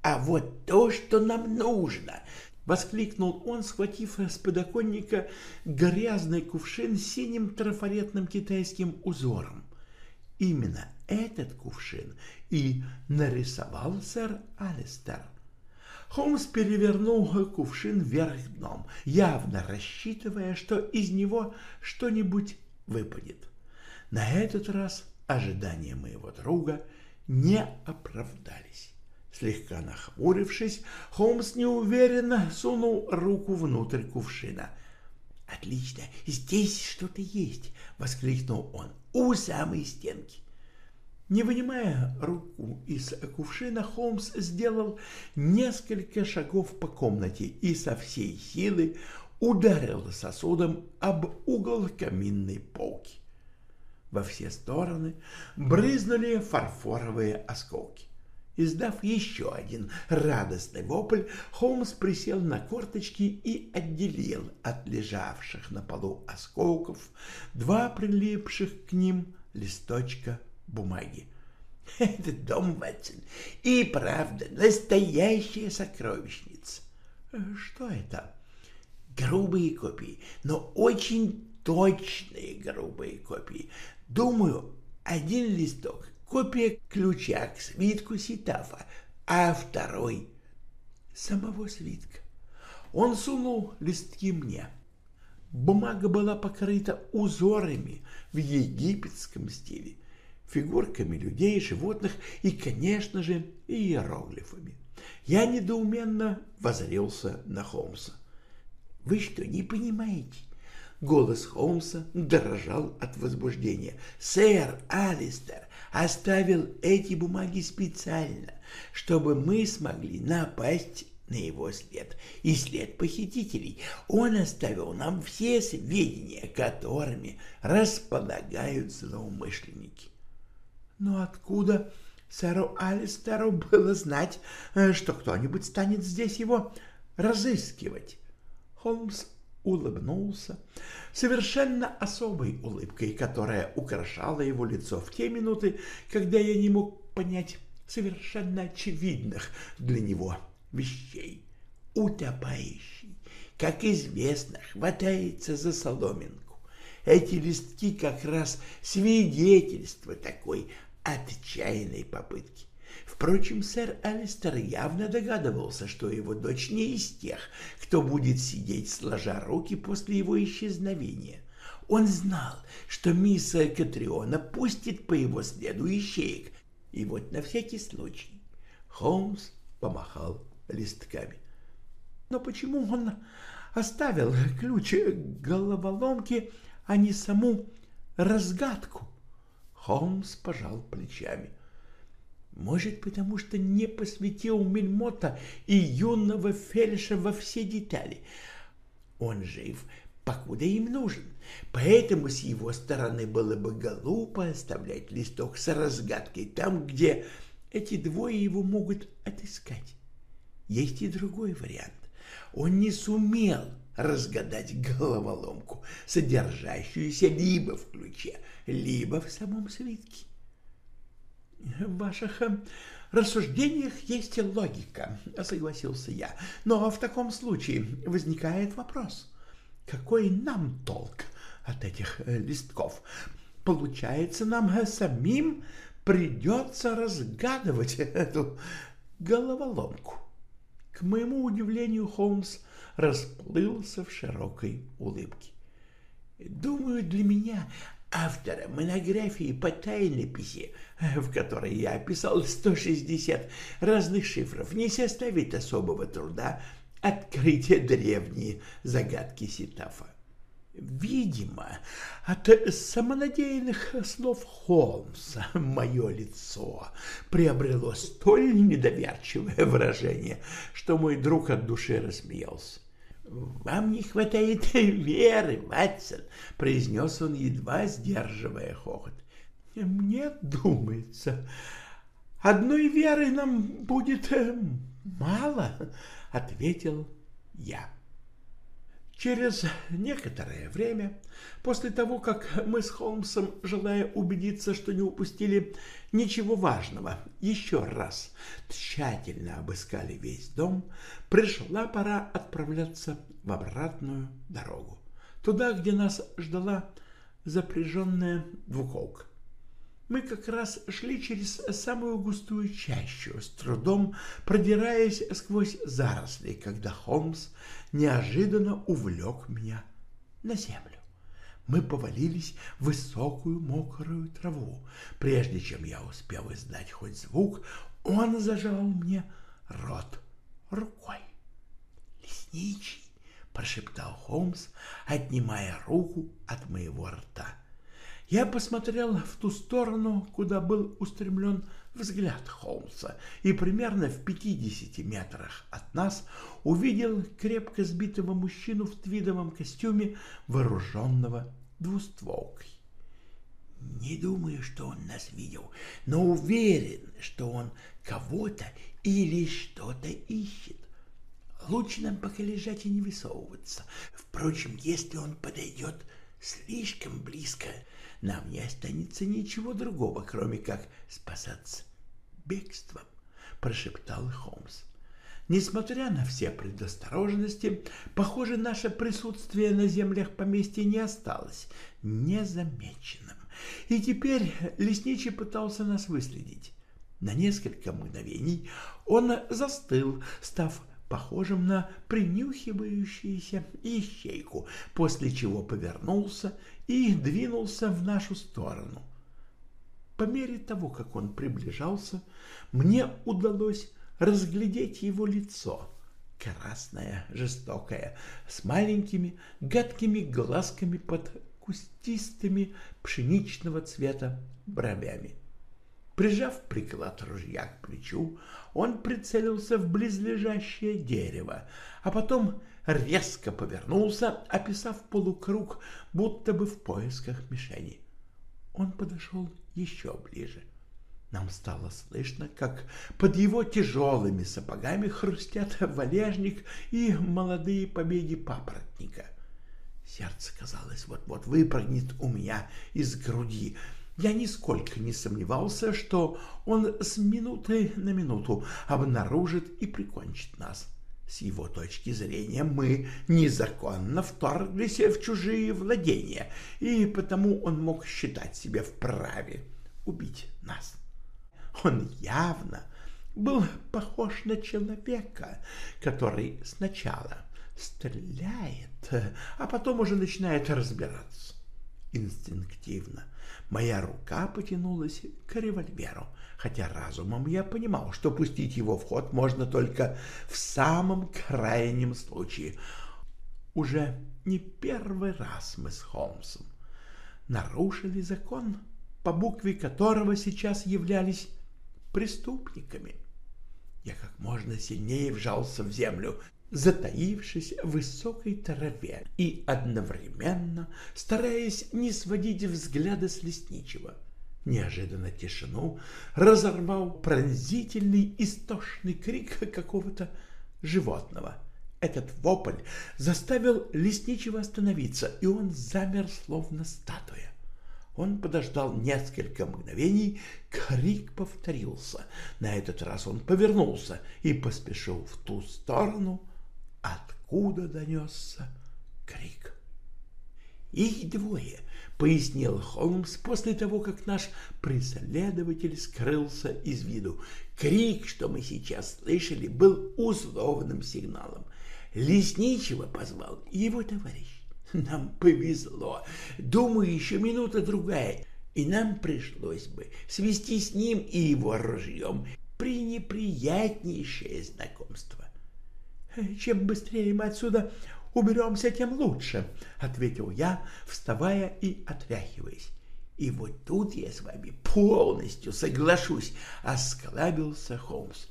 «А вот то, что нам нужно!» — воскликнул он, схватив с подоконника грязный кувшин с синим трафаретным китайским узором. Именно этот кувшин и нарисовал сэр Алистер. Холмс перевернул кувшин вверх дном, явно рассчитывая, что из него что-нибудь выпадет. На этот раз ожидания моего друга не оправдались. Слегка нахмурившись, Холмс неуверенно сунул руку внутрь кувшина. «Отлично, здесь что-то есть!» — воскликнул он. «У самой стенки!» Не вынимая руку из кувшина, Холмс сделал несколько шагов по комнате и со всей силы ударил сосудом об угол каминной полки. Во все стороны брызнули фарфоровые осколки. Издав еще один радостный вопль, Холмс присел на корточки и отделил от лежавших на полу осколков два прилипших к ним листочка бумаги. (laughs) «Этот дом, Ватсон, и правда настоящая сокровищница». «Что это?» «Грубые копии, но очень точные грубые копии. Думаю, один листок копия ключа к свитку Ситафа, а второй — самого свитка. Он сунул листки мне. Бумага была покрыта узорами в египетском стиле, фигурками людей, животных и, конечно же, иероглифами. Я недоуменно возрился на Холмса. «Вы что, не понимаете?» Голос Холмса дрожал от возбуждения. «Сэр Алистер оставил эти бумаги специально, чтобы мы смогли напасть на его след и след похитителей. Он оставил нам все сведения, которыми располагают злоумышленники. Но откуда сэру Алистеру было знать, э, что кто-нибудь станет здесь его разыскивать? Холмс улыбнулся совершенно особой улыбкой, которая украшала его лицо в те минуты, когда я не мог понять совершенно очевидных для него вещей. Утопающий, как известно, хватается за соломинку. Эти листки как раз свидетельство такой отчаянной попытки. Впрочем, сэр Алистер явно догадывался, что его дочь не из тех, кто будет сидеть сложа руки после его исчезновения. Он знал, что мисс Катриона пустит по его следу ищеек, и вот на всякий случай Холмс помахал листками. Но почему он оставил ключ головоломки, а не саму разгадку? Холмс пожал плечами. Может, потому что не посвятил Мельмота и юного Фельша во все детали. Он жив, покуда им нужен. Поэтому с его стороны было бы глупо оставлять листок с разгадкой там, где эти двое его могут отыскать. Есть и другой вариант. Он не сумел разгадать головоломку, содержащуюся либо в ключе, либо в самом свитке. В ваших э, рассуждениях есть логика, согласился я. Но в таком случае возникает вопрос, какой нам толк от этих э, листков? Получается, нам э, самим придется разгадывать эту головоломку. К моему удивлению, Холмс расплылся в широкой улыбке. Думаю, для меня автора монографии по тайнописи, в которой я описал 160 разных шифров, не составит особого труда открыть древние загадки Ситафа. Видимо, от самонадеянных слов Холмса мое лицо приобрело столь недоверчивое выражение, что мой друг от души рассмеялся. «Вам не хватает (laughs) веры, Ватсон», — произнес он, едва сдерживая хохот. «Мне думается, одной веры нам будет э, мало», — ответил я. Через некоторое время, после того, как мы с Холмсом, желая убедиться, что не упустили ничего важного, еще раз тщательно обыскали весь дом, пришла пора отправляться в обратную дорогу, туда, где нас ждала запряженная двуколка. Мы как раз шли через самую густую чащу, с трудом продираясь сквозь заросли, когда Холмс неожиданно увлек меня на землю. Мы повалились в высокую мокрую траву. Прежде чем я успел издать хоть звук, он зажал мне рот рукой. «Лесничий!» — прошептал Холмс, отнимая руку от моего рта. Я посмотрел в ту сторону, куда был устремлен взгляд Холмса, и примерно в пятидесяти метрах от нас увидел крепко сбитого мужчину в твидовом костюме, вооруженного двустволкой. Не думаю, что он нас видел, но уверен, что он кого-то или что-то ищет. Лучше нам пока лежать и не высовываться. Впрочем, если он подойдет слишком близко, нам не останется ничего другого, кроме как спасаться бегством, — прошептал Холмс. Несмотря на все предосторожности, похоже, наше присутствие на землях поместья не осталось незамеченным. И теперь лесничий пытался нас выследить. На несколько мгновений он застыл, став похожим на принюхивающуюся ищейку, после чего повернулся и двинулся в нашу сторону. По мере того, как он приближался, мне удалось разглядеть его лицо, красное, жестокое, с маленькими гадкими глазками под кустистыми пшеничного цвета бровями. Прижав приклад ружья к плечу, он прицелился в близлежащее дерево, а потом резко повернулся, описав полукруг, будто бы в поисках мишени. Он подошел еще ближе. Нам стало слышно, как под его тяжелыми сапогами хрустят валежник и молодые побеги папоротника. Сердце, казалось, вот-вот выпрыгнет у меня из груди. Я нисколько не сомневался, что он с минуты на минуту обнаружит и прикончит нас. С его точки зрения мы незаконно вторглись в чужие владения, и потому он мог считать себя вправе убить нас. Он явно был похож на человека, который сначала стреляет, а потом уже начинает разбираться. Инстинктивно моя рука потянулась к револьверу, хотя разумом я понимал, что пустить его в ход можно только в самом крайнем случае. Уже не первый раз мы с Холмсом нарушили закон, по букве которого сейчас являлись преступниками. Я как можно сильнее вжался в землю, затаившись в высокой траве и одновременно стараясь не сводить взгляда с лесничего. Неожиданно тишину разорвал пронзительный истошный крик какого-то животного. Этот вопль заставил лесничего остановиться, и он замер, словно статуя. Он подождал несколько мгновений, крик повторился. На этот раз он повернулся и поспешил в ту сторону, откуда донесся крик. «Их двое», — пояснил Холмс после того, как наш преследователь скрылся из виду. Крик, что мы сейчас слышали, был условным сигналом. Лесничего позвал его товарищ. Нам повезло. Думаю, еще минута-другая, и нам пришлось бы свести с ним и его ружьем пренеприятнейшее знакомство. Чем быстрее мы отсюда уберемся, тем лучше, — ответил я, вставая и отряхиваясь. И вот тут я с вами полностью соглашусь, — осклабился Холмс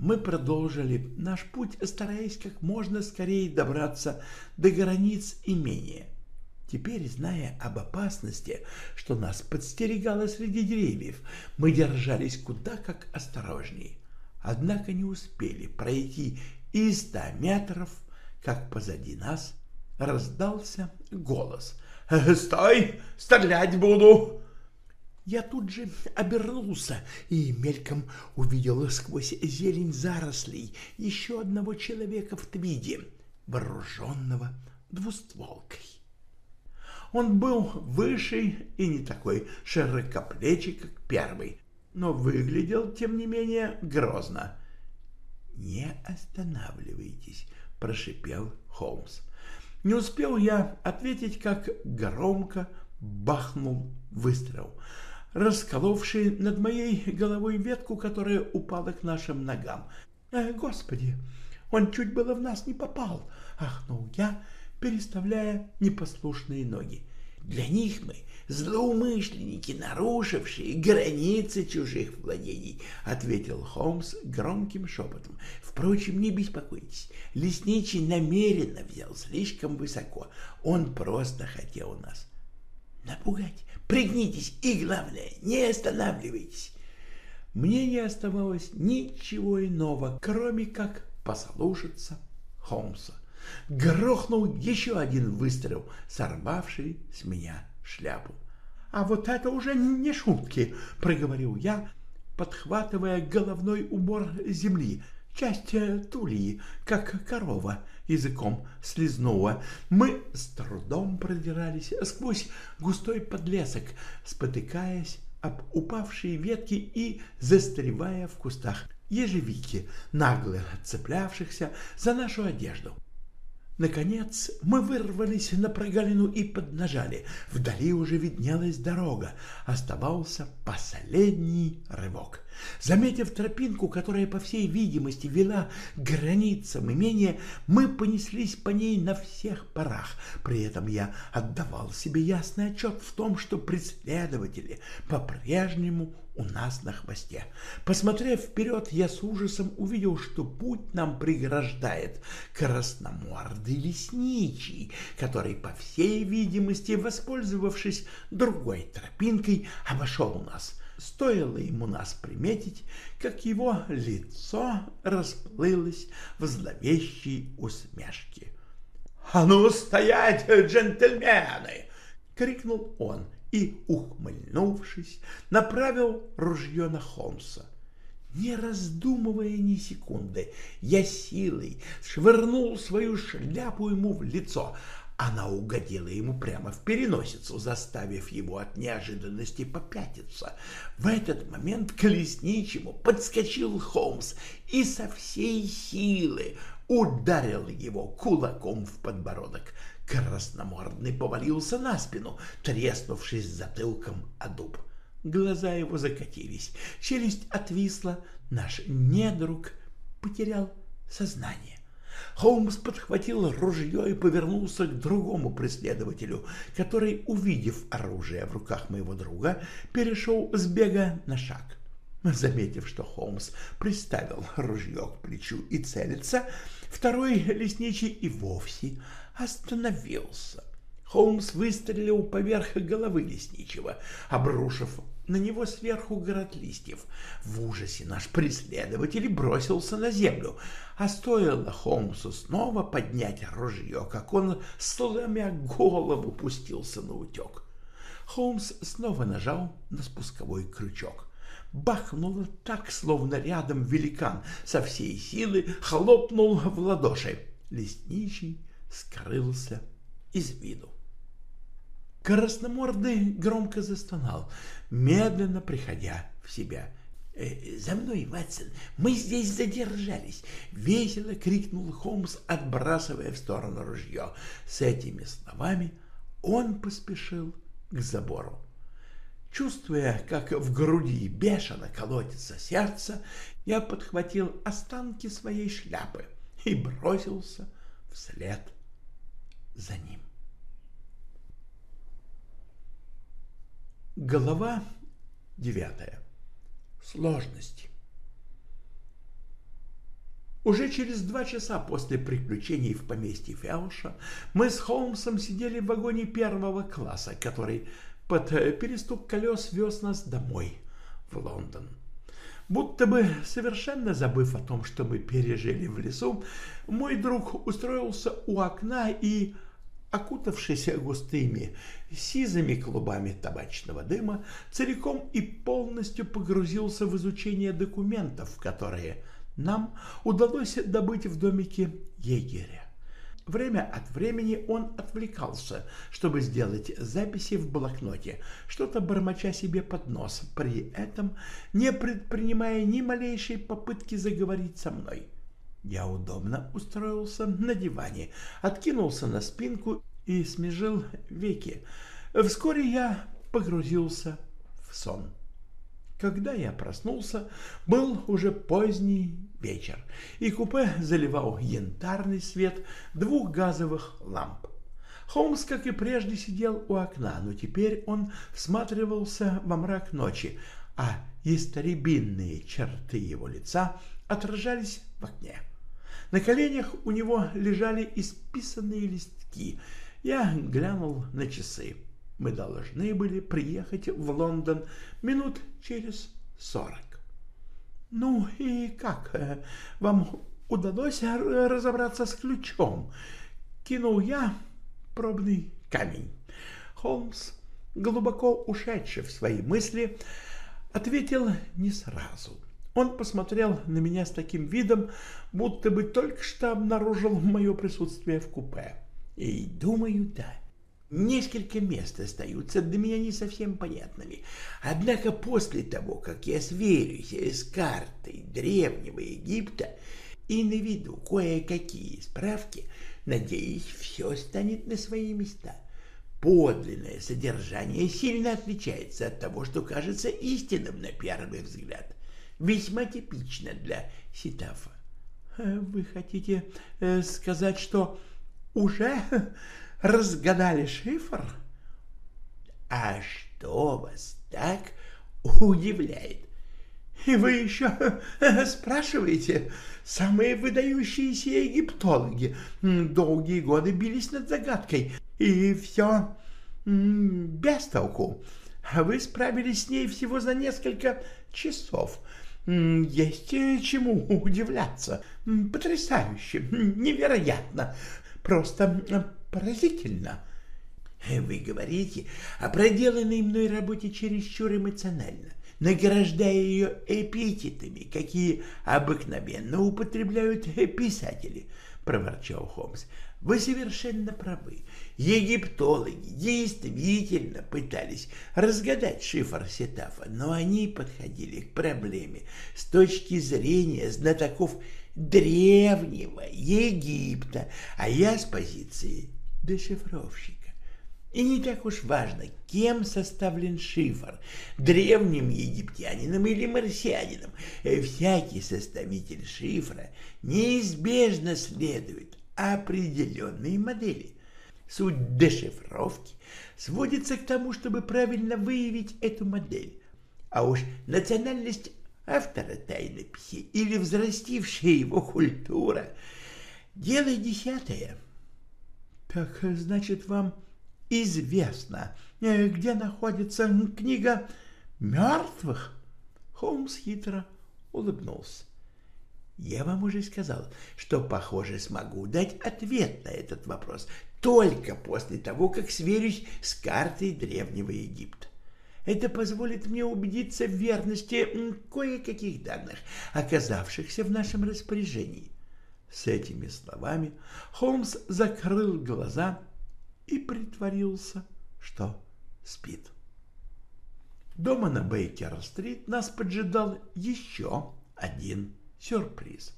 мы продолжили наш путь, стараясь как можно скорее добраться до границ имения. Теперь, зная об опасности, что нас подстерегало среди деревьев, мы держались куда как осторожнее. Однако не успели пройти и ста метров, как позади нас раздался голос. «Стой! Стрелять буду!» Я тут же обернулся и мельком увидел сквозь зелень зарослей еще одного человека в твиде, вооруженного двустволкой. Он был выше и не такой широкоплечий, как первый, но выглядел, тем не менее, грозно. «Не останавливайтесь», — прошипел Холмс. Не успел я ответить, как громко бахнул выстрел — расколовший над моей головой ветку, которая упала к нашим ногам. «Э, «Господи, он чуть было в нас не попал!» — ахнул я, переставляя непослушные ноги. «Для них мы злоумышленники, нарушившие границы чужих владений», — ответил Холмс громким шепотом. «Впрочем, не беспокойтесь, лесничий намеренно взял слишком высоко. Он просто хотел нас напугать. Пригнитесь и, главное, не останавливайтесь. Мне не оставалось ничего иного, кроме как послушаться Холмса. Грохнул еще один выстрел, сорвавший с меня шляпу. — А вот это уже не шутки, — проговорил я, подхватывая головной убор земли, часть э, тулии, как корова языком слезнула. Мы с трудом продирались сквозь густой подлесок, спотыкаясь об упавшие ветки и застревая в кустах ежевики, нагло цеплявшихся за нашу одежду. Наконец мы вырвались на прогалину и поднажали. Вдали уже виднелась дорога. Оставался последний рывок. Заметив тропинку, которая, по всей видимости, вела к границам имения, мы понеслись по ней на всех парах. При этом я отдавал себе ясный отчет в том, что преследователи по-прежнему у нас на хвосте. Посмотрев вперед, я с ужасом увидел, что путь нам преграждает красномордый лесничий, который, по всей видимости, воспользовавшись другой тропинкой, обошел нас. Стоило ему нас приметить, как его лицо расплылось в зловещей усмешке. «А ну стоять, джентльмены!» — крикнул он и, ухмыльнувшись, направил ружье на Холмса. Не раздумывая ни секунды, я силой швырнул свою шляпу ему в лицо. Она угодила ему прямо в переносицу, заставив его от неожиданности попятиться. В этот момент к лесничему подскочил Холмс и со всей силы ударил его кулаком в подбородок. Красномордный повалился на спину, треснувшись затылком о дуб. Глаза его закатились, челюсть отвисла, наш недруг потерял сознание. Холмс подхватил ружье и повернулся к другому преследователю, который, увидев оружие в руках моего друга, перешел с бега на шаг. Заметив, что Холмс приставил ружье к плечу и целится, второй лесничий и вовсе остановился. Холмс выстрелил поверх головы лесничего, обрушив на него сверху город листьев. В ужасе наш преследователь бросился на землю, а стоило Холмсу снова поднять ружье, как он, сломя голову, пустился на утек. Холмс снова нажал на спусковой крючок. Бахнуло так, словно рядом великан со всей силы хлопнул в ладоши. Лесничий скрылся из виду. Красномордый громко застонал, медленно приходя в себя. «Э, «За мной, Ватсон! Мы здесь задержались!» — весело крикнул Холмс, отбрасывая в сторону ружье. С этими словами он поспешил к забору. Чувствуя, как в груди бешено колотится сердце, я подхватил останки своей шляпы и бросился вслед за ним. Глава девятая. Сложности. Уже через два часа после приключений в поместье Фелша мы с Холмсом сидели в вагоне первого класса, который под перестук колес вез нас домой, в Лондон. Будто бы совершенно забыв о том, что мы пережили в лесу, мой друг устроился у окна и, окутавшись густыми сизыми клубами табачного дыма, целиком и полностью погрузился в изучение документов, которые нам удалось добыть в домике егеря. Время от времени он отвлекался, чтобы сделать записи в блокноте, что-то бормоча себе под нос, при этом не предпринимая ни малейшей попытки заговорить со мной. Я удобно устроился на диване, откинулся на спинку и смежил веки. Вскоре я погрузился в сон. Когда я проснулся, был уже поздний вечер, и купе заливал янтарный свет двух газовых ламп. Холмс, как и прежде, сидел у окна, но теперь он всматривался во мрак ночи, а исторебинные черты его лица отражались в окне. На коленях у него лежали исписанные листки. Я глянул на часы мы должны были приехать в Лондон минут через сорок. — Ну и как? Э, вам удалось разобраться с ключом? Кинул я пробный камень. Холмс, глубоко ушедший в свои мысли, ответил не сразу. Он посмотрел на меня с таким видом, будто бы только что обнаружил мое присутствие в купе. И думаю, да, Несколько мест остаются для меня не совсем понятными. Однако после того, как я сверюсь с картой Древнего Египта и наведу кое-какие справки, надеюсь, все станет на свои места. Подлинное содержание сильно отличается от того, что кажется истинным на первый взгляд. Весьма типично для Ситафа. Вы хотите э, сказать, что уже разгадали шифр? А что вас так удивляет? И вы еще спрашиваете, самые выдающиеся египтологи долгие годы бились над загадкой, и все без толку. А вы справились с ней всего за несколько часов. Есть чему удивляться. Потрясающе, невероятно, просто поразительно. Вы говорите о проделанной мной работе чересчур эмоционально награждая ее эпитетами, какие обыкновенно употребляют писатели, — проворчал Холмс. — Вы совершенно правы. Египтологи действительно пытались разгадать шифр Сетафа, но они подходили к проблеме с точки зрения знатоков древнего Египта, а я с позиции дешифровщика. И не так уж важно, кем составлен шифр, древним египтянином или марсианином. Э, всякий составитель шифра неизбежно следует определенные модели. Суть дешифровки сводится к тому, чтобы правильно выявить эту модель. А уж национальность автора тайнописи или взрастившая его культура – дело десятое. Так, значит, вам известно, э, где находится книга мертвых? Холмс хитро улыбнулся. Я вам уже сказал, что, похоже, смогу дать ответ на этот вопрос только после того, как сверюсь с картой Древнего Египта. Это позволит мне убедиться в верности кое-каких данных, оказавшихся в нашем распоряжении. С этими словами Холмс закрыл глаза и притворился, что спит. Дома на Бейкер-стрит нас поджидал еще один сюрприз.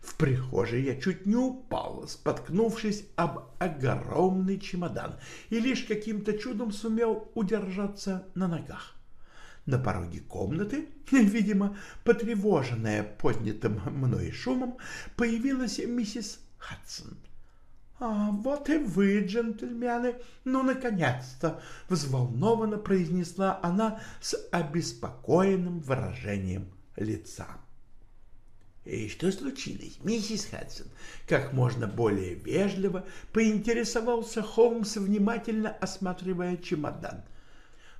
В прихожей я чуть не упал, споткнувшись об огромный чемодан, и лишь каким-то чудом сумел удержаться на ногах. На пороге комнаты, (laughs) видимо, потревоженная поднятым мной шумом, появилась миссис Хадсон — «А вот и вы, джентльмены! Ну, наконец-то!» — взволнованно произнесла она с обеспокоенным выражением лица. «И что случилось, миссис Хадсон?» Как можно более вежливо поинтересовался Холмс, внимательно осматривая чемодан.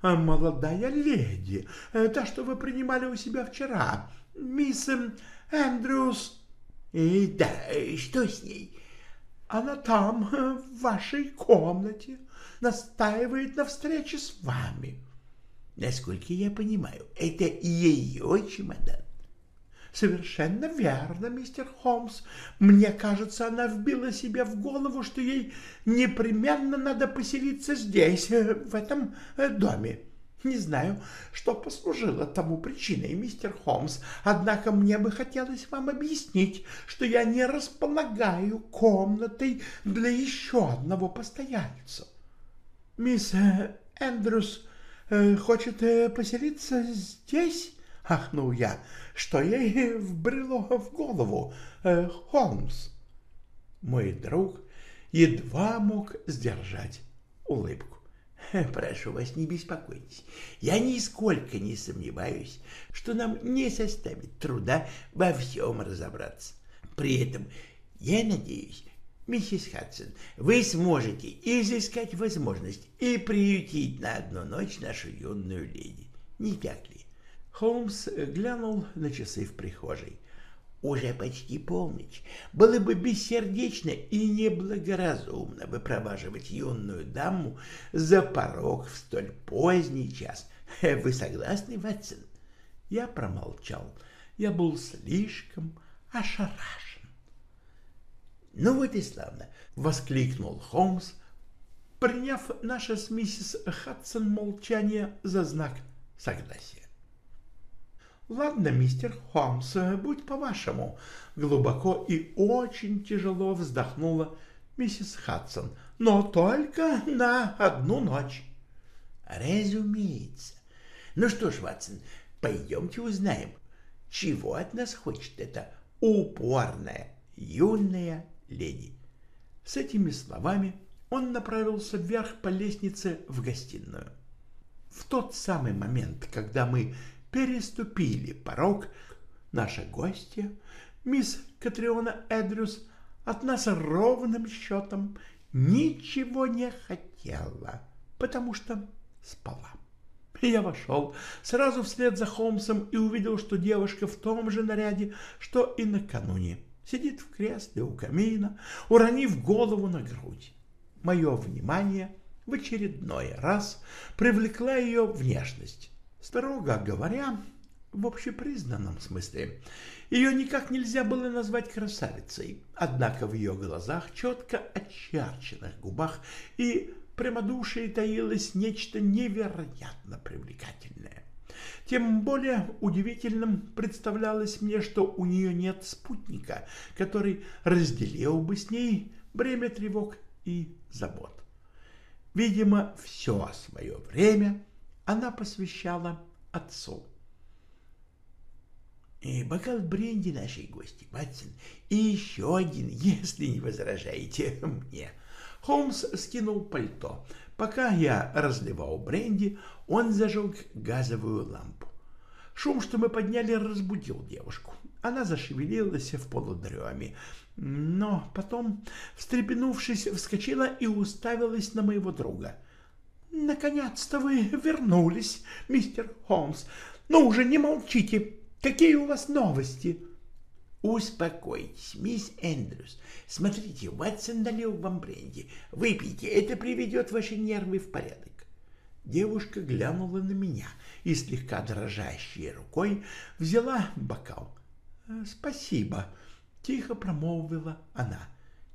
«А «Молодая леди, та, что вы принимали у себя вчера, мисс Эндрюс...» «И да, что с ней?» Она там, в вашей комнате, настаивает на встрече с вами. Насколько я понимаю, это ее чемодан. Совершенно верно, мистер Холмс. Мне кажется, она вбила себе в голову, что ей непременно надо поселиться здесь, в этом доме. Не знаю, что послужило тому причиной, мистер Холмс, однако мне бы хотелось вам объяснить, что я не располагаю комнатой для еще одного постояльца. Мисс э, Эндрюс э, хочет э, поселиться здесь? — ахнул я. — Что ей вбрело в голову, э, Холмс? Мой друг едва мог сдержать улыбку. Прошу вас, не беспокойтесь. Я нисколько не сомневаюсь, что нам не составит труда во всем разобраться. При этом я надеюсь, миссис Хадсон, вы сможете изыскать возможность и приютить на одну ночь нашу юную леди. Не так ли? Холмс глянул на часы в прихожей. Уже почти полночь. Было бы бессердечно и неблагоразумно выпроваживать юную даму за порог в столь поздний час. Вы согласны, Ватсон? Я промолчал. Я был слишком ошарашен. «Ну вот и славно!» — воскликнул Холмс, приняв наше с миссис Хадсон молчание за знак согласия. «Ладно, мистер Холмс, будь по-вашему», — глубоко и очень тяжело вздохнула миссис Хадсон, «но только на одну ночь». «Разумеется. Ну что ж, Ватсон, пойдемте узнаем, чего от нас хочет эта упорная юная леди. С этими словами он направился вверх по лестнице в гостиную. В тот самый момент, когда мы переступили порог, наша гостья, мисс Катриона Эдрюс, от нас ровным счетом ничего не хотела, потому что спала. Я вошел сразу вслед за Холмсом и увидел, что девушка в том же наряде, что и накануне. Сидит в кресле у камина, уронив голову на грудь. Мое внимание в очередной раз привлекла ее внешность. Строго говоря, в общепризнанном смысле, ее никак нельзя было назвать красавицей, однако в ее глазах, четко очерченных губах и прямодушии таилось нечто невероятно привлекательное. Тем более удивительным представлялось мне, что у нее нет спутника, который разделил бы с ней бремя тревог и забот. Видимо, все свое время она посвящала отцу. И бокал бренди нашей гости, Матсон, и еще один, (laughs) если не возражаете мне. Холмс скинул пальто. Пока я разливал бренди, он зажег газовую лампу. Шум, что мы подняли, разбудил девушку. Она зашевелилась в полудреме, но потом, встрепенувшись, вскочила и уставилась на моего друга. «Наконец-то вы вернулись, мистер Холмс. Ну уже не молчите. Какие у вас новости?» Успокойтесь, мисс Эндрюс. Смотрите, Ватсон налил вам бренди. Выпейте, это приведет ваши нервы в порядок. Девушка глянула на меня и, слегка дрожащей рукой, взяла бокал. «Э, «Спасибо», — тихо промолвила она.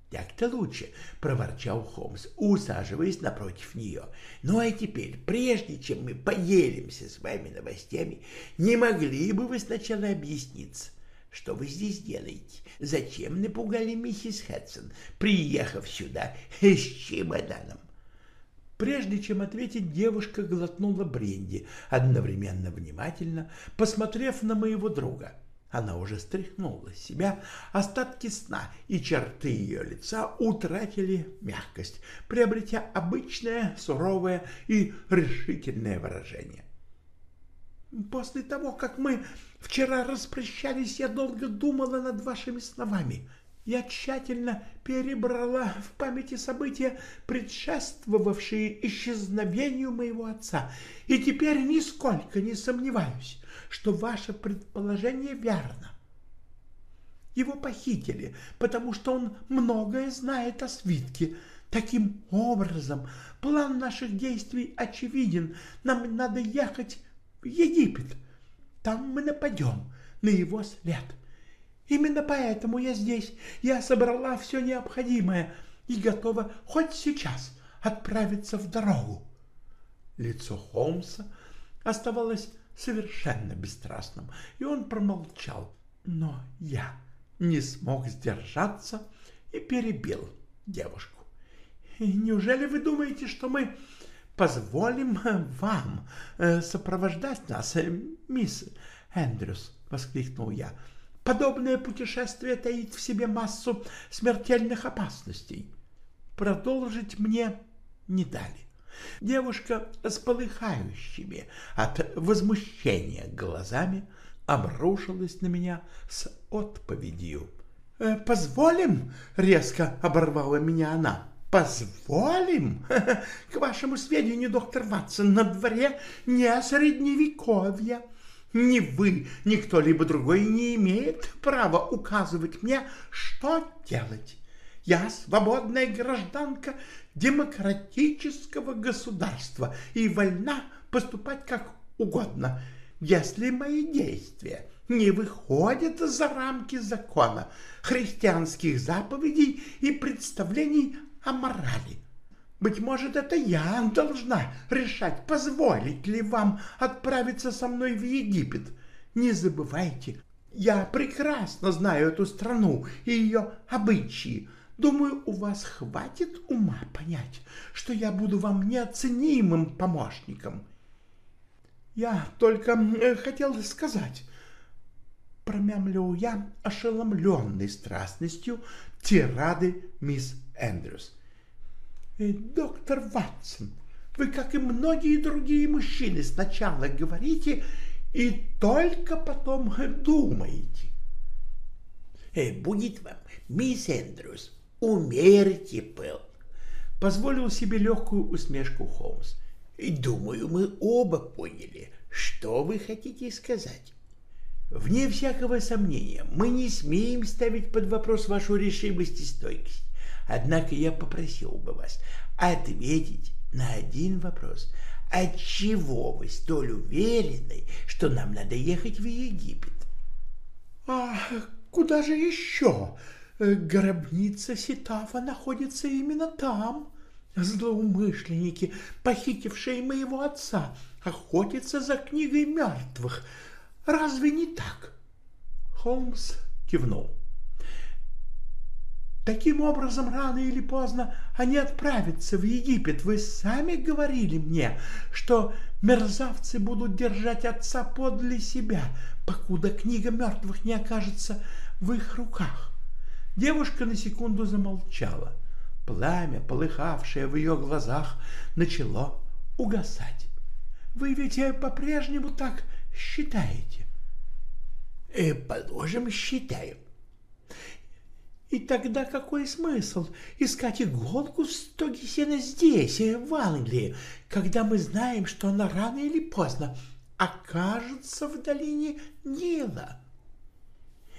«Так-то лучше», — проворчал Холмс, усаживаясь напротив нее. «Ну а теперь, прежде чем мы поделимся с вами новостями, не могли бы вы сначала объясниться?» Что вы здесь делаете? Зачем напугали миссис Хадсон, приехав сюда с чемоданом? Прежде чем ответить, девушка глотнула бренди, одновременно внимательно посмотрев на моего друга. Она уже стряхнула с себя остатки сна, и черты ее лица утратили мягкость, приобретя обычное, суровое и решительное выражение. После того, как мы вчера распрощались, я долго думала над вашими словами. Я тщательно перебрала в памяти события, предшествовавшие исчезновению моего отца, и теперь нисколько не сомневаюсь, что ваше предположение верно. Его похитили, потому что он многое знает о свитке. Таким образом, план наших действий очевиден. Нам надо ехать в Египет. Там мы нападем на его след. Именно поэтому я здесь. Я собрала все необходимое и готова хоть сейчас отправиться в дорогу. Лицо Холмса оставалось совершенно бесстрастным, и он промолчал. Но я не смог сдержаться и перебил девушку. «Неужели вы думаете, что мы позволим вам э, сопровождать нас, э, мисс Эндрюс, — воскликнул я. Подобное путешествие таит в себе массу смертельных опасностей. Продолжить мне не дали. Девушка с полыхающими от возмущения глазами обрушилась на меня с отповедью. «Э, «Позволим?» — резко оборвала меня она. Позволим? (laughs) К вашему сведению, доктор Ватсон, на дворе не средневековье. Ни вы, ни кто-либо другой не имеет права указывать мне, что делать. Я свободная гражданка демократического государства и вольна поступать как угодно, если мои действия не выходят за рамки закона, христианских заповедей и представлений о морали. Быть может, это я должна решать, позволить ли вам отправиться со мной в Египет. Не забывайте, я прекрасно знаю эту страну и ее обычаи. Думаю, у вас хватит ума понять, что я буду вам неоценимым помощником. Я только хотел сказать, промямлил я, ошеломленный страстностью тирады мисс Эндрюс. «Э, «Доктор Ватсон, вы, как и многие другие мужчины, сначала говорите и только потом думаете. Э, будет вам, мисс Эндрюс, умерьте пыл. Позволил себе легкую усмешку Холмс. Думаю, мы оба поняли, что вы хотите сказать. Вне всякого сомнения, мы не смеем ставить под вопрос вашу решимость и стойкость. Однако я попросил бы вас ответить на один вопрос. Отчего вы столь уверены, что нам надо ехать в Египет? А куда же еще? Гробница Ситафа находится именно там. Злоумышленники, похитившие моего отца, охотятся за книгой мертвых. Разве не так? Холмс кивнул. Таким образом, рано или поздно они отправятся в Египет. Вы сами говорили мне, что мерзавцы будут держать отца подле себя, покуда книга мертвых не окажется в их руках. Девушка на секунду замолчала. Пламя, полыхавшее в ее глазах, начало угасать. Вы ведь по-прежнему так считаете? Э, положим, считаю. И тогда какой смысл искать иголку в стоге сена здесь, э, в Англии, когда мы знаем, что она рано или поздно окажется в долине Нила?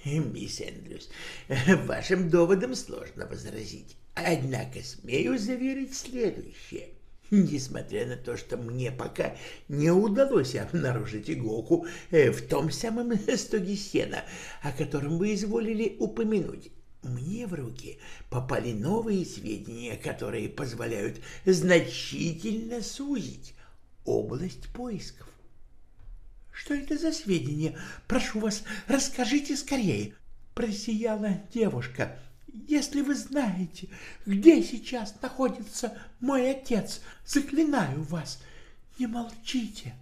Э, мисс Эндрюс, э, (laughs) вашим доводом сложно возразить. Однако смею заверить следующее. Несмотря на то, что мне пока не удалось обнаружить иголку в том самом (laughs) стоге сена, о котором вы изволили упомянуть, мне в руки попали новые сведения, которые позволяют значительно сузить область поисков. Что это за сведения? Прошу вас, расскажите скорее. Просияла девушка. Если вы знаете, где сейчас находится мой отец, заклинаю вас, не молчите.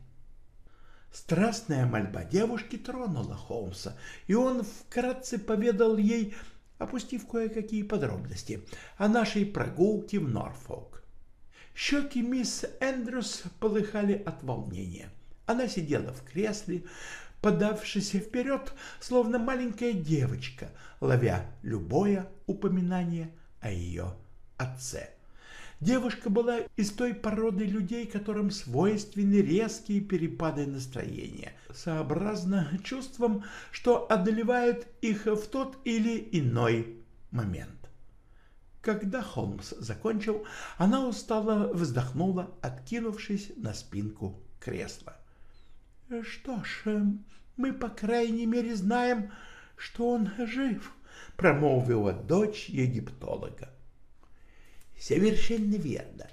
Страстная мольба девушки тронула Холмса, и он вкратце поведал ей опустив кое-какие подробности о нашей прогулке в Норфолк. Щеки мисс Эндрюс полыхали от волнения. Она сидела в кресле, подавшись вперед, словно маленькая девочка, ловя любое упоминание о ее отце. Девушка была из той породы людей, которым свойственны резкие перепады настроения, сообразно чувствам, что одолевают их в тот или иной момент. Когда Холмс закончил, она устало вздохнула, откинувшись на спинку кресла. «Что ж, мы, по крайней мере, знаем, что он жив», — промолвила дочь египтолога. Совершенно верно.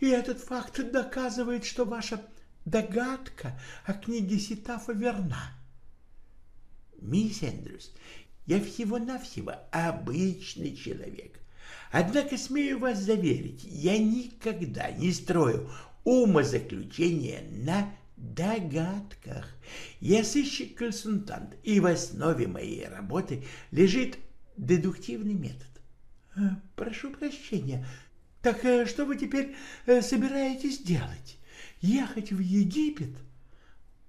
И этот факт доказывает, что ваша догадка о книге Ситафа верна. Мисс Эндрюс, я всего-навсего обычный человек. Однако смею вас заверить, я никогда не строю умозаключения на догадках. Я сыщик-консультант, и в основе моей работы лежит дедуктивный метод. Э, прошу прощения. Так э, что вы теперь э, собираетесь делать? Ехать в Египет?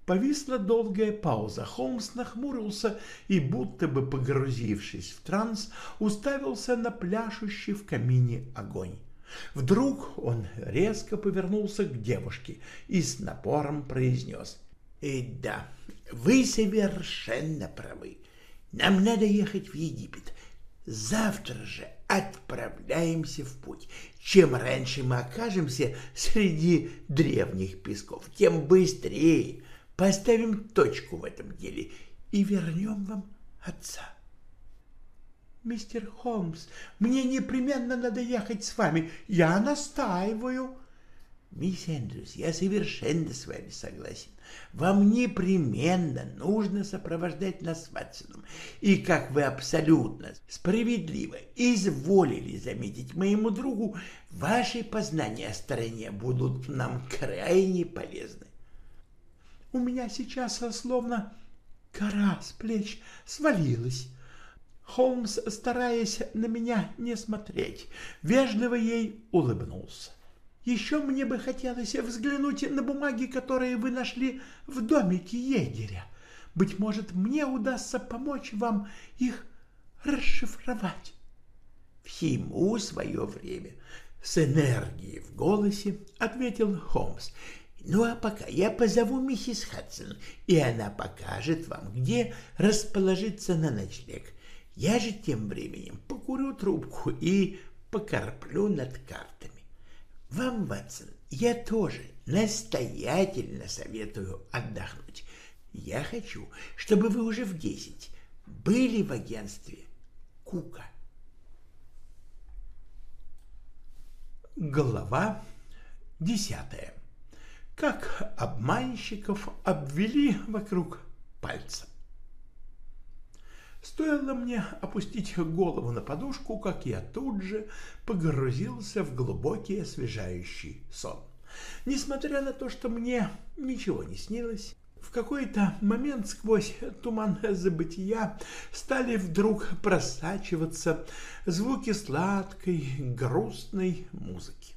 Повисла долгая пауза. Холмс нахмурился и, будто бы погрузившись в транс, уставился на пляшущий в камине огонь. Вдруг он резко повернулся к девушке и с напором произнес. «И да, вы совершенно правы. Нам надо ехать в Египет. Завтра же отправляемся в путь. Чем раньше мы окажемся среди древних песков, тем быстрее поставим точку в этом деле и вернем вам отца. Мистер Холмс, мне непременно надо ехать с вами. Я настаиваю. Мисс Эндрюс, я совершенно с вами согласен. Вам непременно нужно сопровождать нас с Ватсоном. И как вы абсолютно справедливо изволили заметить моему другу, ваши познания о стороне будут нам крайне полезны. У меня сейчас словно Кора с плеч свалилась. Холмс, стараясь на меня не смотреть, вежливо ей улыбнулся. Еще мне бы хотелось взглянуть на бумаги, которые вы нашли в домике егеря. Быть может, мне удастся помочь вам их расшифровать. Всему свое время. С энергией в голосе ответил Холмс. Ну а пока я позову миссис Хадсон, и она покажет вам, где расположиться на ночлег. Я же тем временем покурю трубку и покорплю над картами. Вам, Ватсон, я тоже настоятельно советую отдохнуть. Я хочу, чтобы вы уже в десять были в агентстве Кука. Глава десятая. Как обманщиков обвели вокруг пальца. Стоило мне опустить голову на подушку, как я тут же погрузился в глубокий освежающий сон. Несмотря на то, что мне ничего не снилось, в какой-то момент сквозь туман забытия стали вдруг просачиваться звуки сладкой, грустной музыки.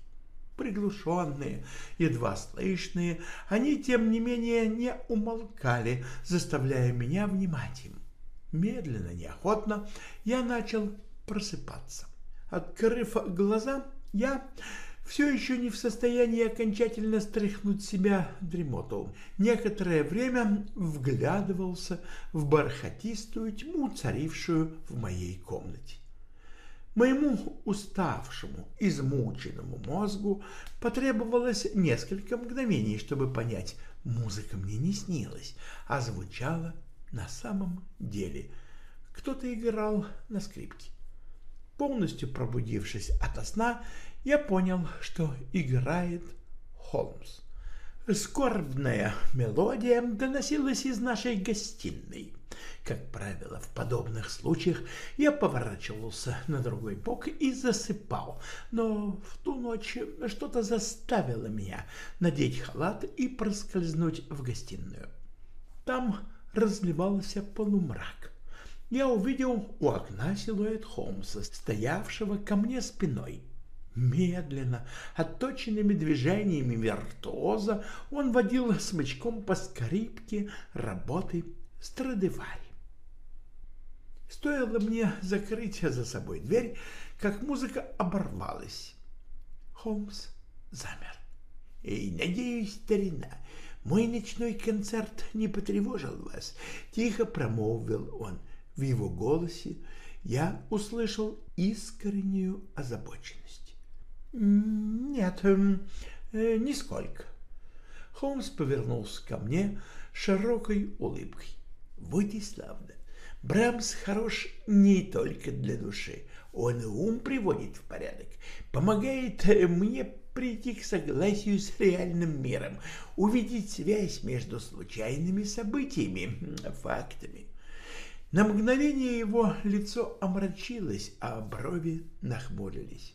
Приглушенные, едва слышные, они, тем не менее, не умолкали, заставляя меня внимать им. Медленно, неохотно я начал просыпаться. Открыв глаза, я все еще не в состоянии окончательно стряхнуть себя дремоту. Некоторое время вглядывался в бархатистую тьму, царившую в моей комнате. Моему уставшему, измученному мозгу потребовалось несколько мгновений, чтобы понять, музыка мне не снилась, а звучала на самом деле кто-то играл на скрипке. Полностью пробудившись ото сна, я понял, что играет Холмс. Скорбная мелодия доносилась из нашей гостиной. Как правило, в подобных случаях я поворачивался на другой бок и засыпал, но в ту ночь что-то заставило меня надеть халат и проскользнуть в гостиную. Там разливался полумрак. Я увидел у окна силуэт Холмса, стоявшего ко мне спиной. Медленно, отточенными движениями виртуоза он водил смычком по скрипке работы Страдивари. Стоило мне закрыть за собой дверь, как музыка оборвалась. Холмс замер. — И, надеюсь, старина, мой ночной концерт не потревожил вас, — тихо промолвил он. В его голосе я услышал искреннюю озабоченность. — Нет, эм, э, нисколько. Холмс повернулся ко мне широкой улыбкой. — Вот и. Брамс хорош не только для души, он и ум приводит в порядок, помогает мне прийти к согласию с реальным миром, увидеть связь между случайными событиями, фактами. На мгновение его лицо омрачилось, а брови нахмурились.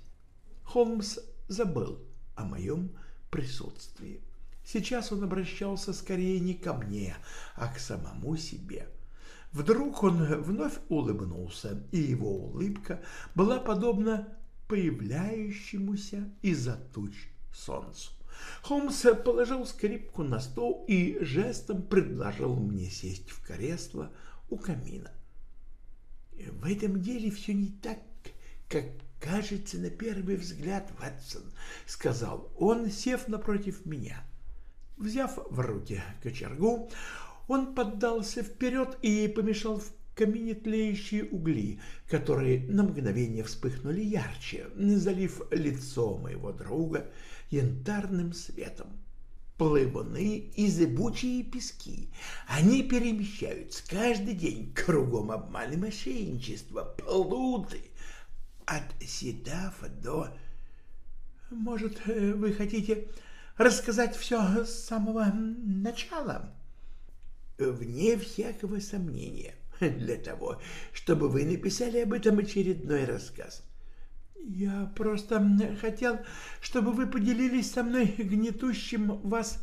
Холмс забыл о моем присутствии. Сейчас он обращался скорее не ко мне, а к самому себе. Вдруг он вновь улыбнулся, и его улыбка была подобна появляющемуся из-за туч солнцу. Холмс положил скрипку на стол и жестом предложил мне сесть в кресло у камина. «В этом деле все не так, как кажется на первый взгляд, Ватсон», — сказал он, сев напротив меня. Взяв в руки кочергу, он поддался вперед и помешал в камине тлеющие угли, которые на мгновение вспыхнули ярче, залив лицо моего друга янтарным светом. Плывуны и зыбучие пески. Они перемещаются каждый день кругом обман и мошенничество, плуты. От Сидафа до... Может, вы хотите рассказать все с самого начала? Вне всякого сомнения. (laughs) для того, чтобы вы написали об этом очередной рассказ. Я просто хотел, чтобы вы поделились со мной (laughs) гнетущим вас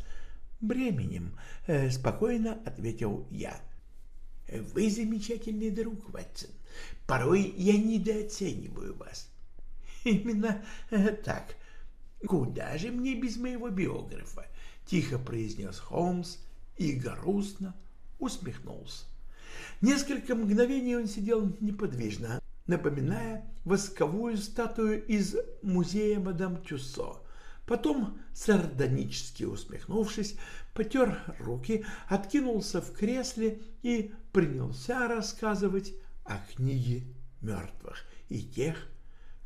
бременем, э, спокойно ответил я. Вы замечательный друг, Ватсон. Порой я недооцениваю вас. (laughs) Именно э, так. Куда же мне без моего биографа? Тихо произнес Холмс и грустно усмехнулся. Несколько мгновений он сидел неподвижно, напоминая восковую статую из музея мадам Тюссо. Потом, сардонически усмехнувшись, потер руки, откинулся в кресле и принялся рассказывать о книге мертвых и тех,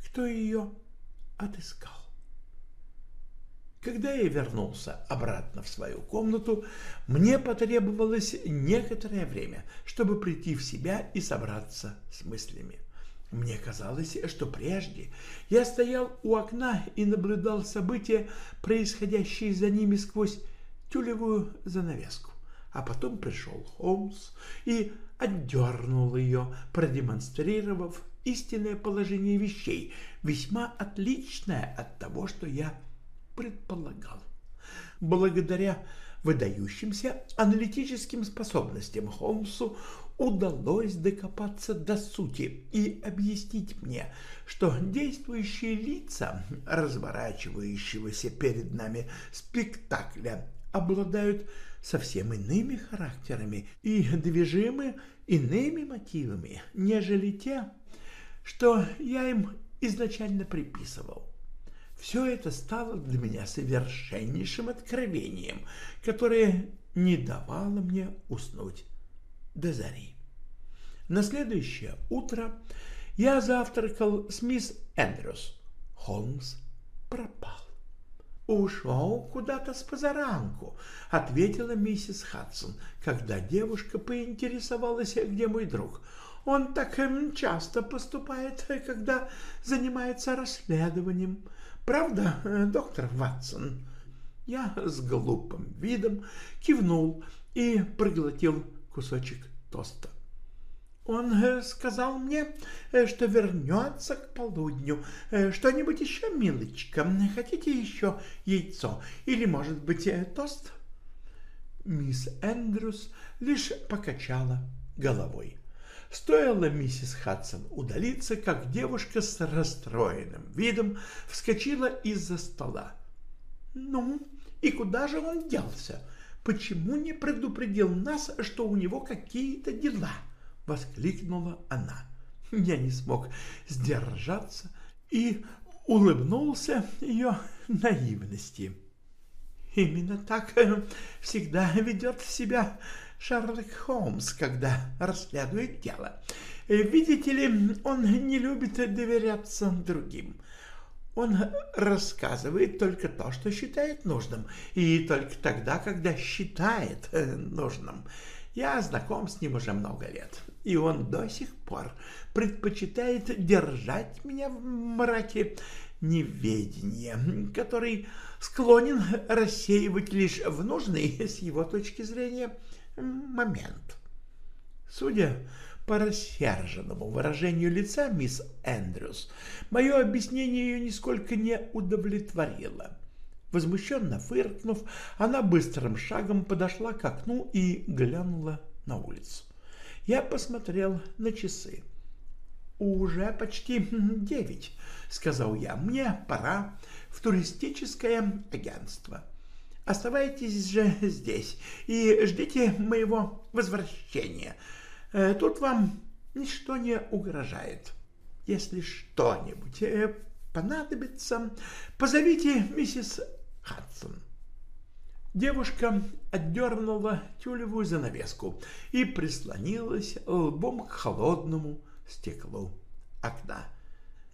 кто ее отыскал. Когда я вернулся обратно в свою комнату, мне потребовалось некоторое время, чтобы прийти в себя и собраться с мыслями. Мне казалось, что прежде я стоял у окна и наблюдал события, происходящие за ними сквозь тюлевую занавеску. А потом пришел Холмс и отдернул ее, продемонстрировав истинное положение вещей, весьма отличное от того, что я предполагал. Благодаря выдающимся аналитическим способностям Холмсу удалось докопаться до сути и объяснить мне, что действующие лица разворачивающегося перед нами спектакля обладают совсем иными характерами и движимы иными мотивами, нежели те, что я им изначально приписывал. Все это стало для меня совершеннейшим откровением, которое не давало мне уснуть до зари. На следующее утро я завтракал с мисс Эндрюс. Холмс пропал. «Ушел куда-то с позаранку», — ответила миссис Хадсон, когда девушка поинтересовалась, где мой друг. «Он так эм, часто поступает, когда занимается расследованием. Правда, э, доктор Ватсон?» Я с глупым видом кивнул и проглотил кусочек тоста. Он э, сказал мне, э, что вернется к полудню. Что-нибудь еще, милочка? Хотите еще яйцо? Или, может быть, тост? Мисс Эндрюс лишь покачала головой. Стоило миссис Хадсон удалиться, как девушка с расстроенным видом вскочила из-за стола. «Ну, и куда же он делся? Почему не предупредил нас, что у него какие-то дела?» — воскликнула она. Я не смог сдержаться и улыбнулся ее наивности. Именно так э, всегда ведет себя Шерлок Холмс, когда расследует дело. Видите ли, он не любит доверяться другим. Он рассказывает только то, что считает нужным, и только тогда, когда считает э, нужным. Я знаком с ним уже много лет, и он до сих пор предпочитает держать меня в мраке неведения, который склонен рассеивать лишь в нужный, с его точки зрения, момент. Судя по рассерженному выражению лица мисс Эндрюс, мое объяснение ее нисколько не удовлетворило. Возмущенно фыркнув, она быстрым шагом подошла к окну и глянула на улицу. Я посмотрел на часы. «Уже почти девять», — сказал я. «Мне пора в туристическое агентство. Оставайтесь же здесь и ждите моего возвращения. Э, тут вам ничто не угрожает. Если что-нибудь э, понадобится, позовите миссис Хадсон». Девушка отдернула тюлевую занавеску и прислонилась лбом к холодному стеклу окна.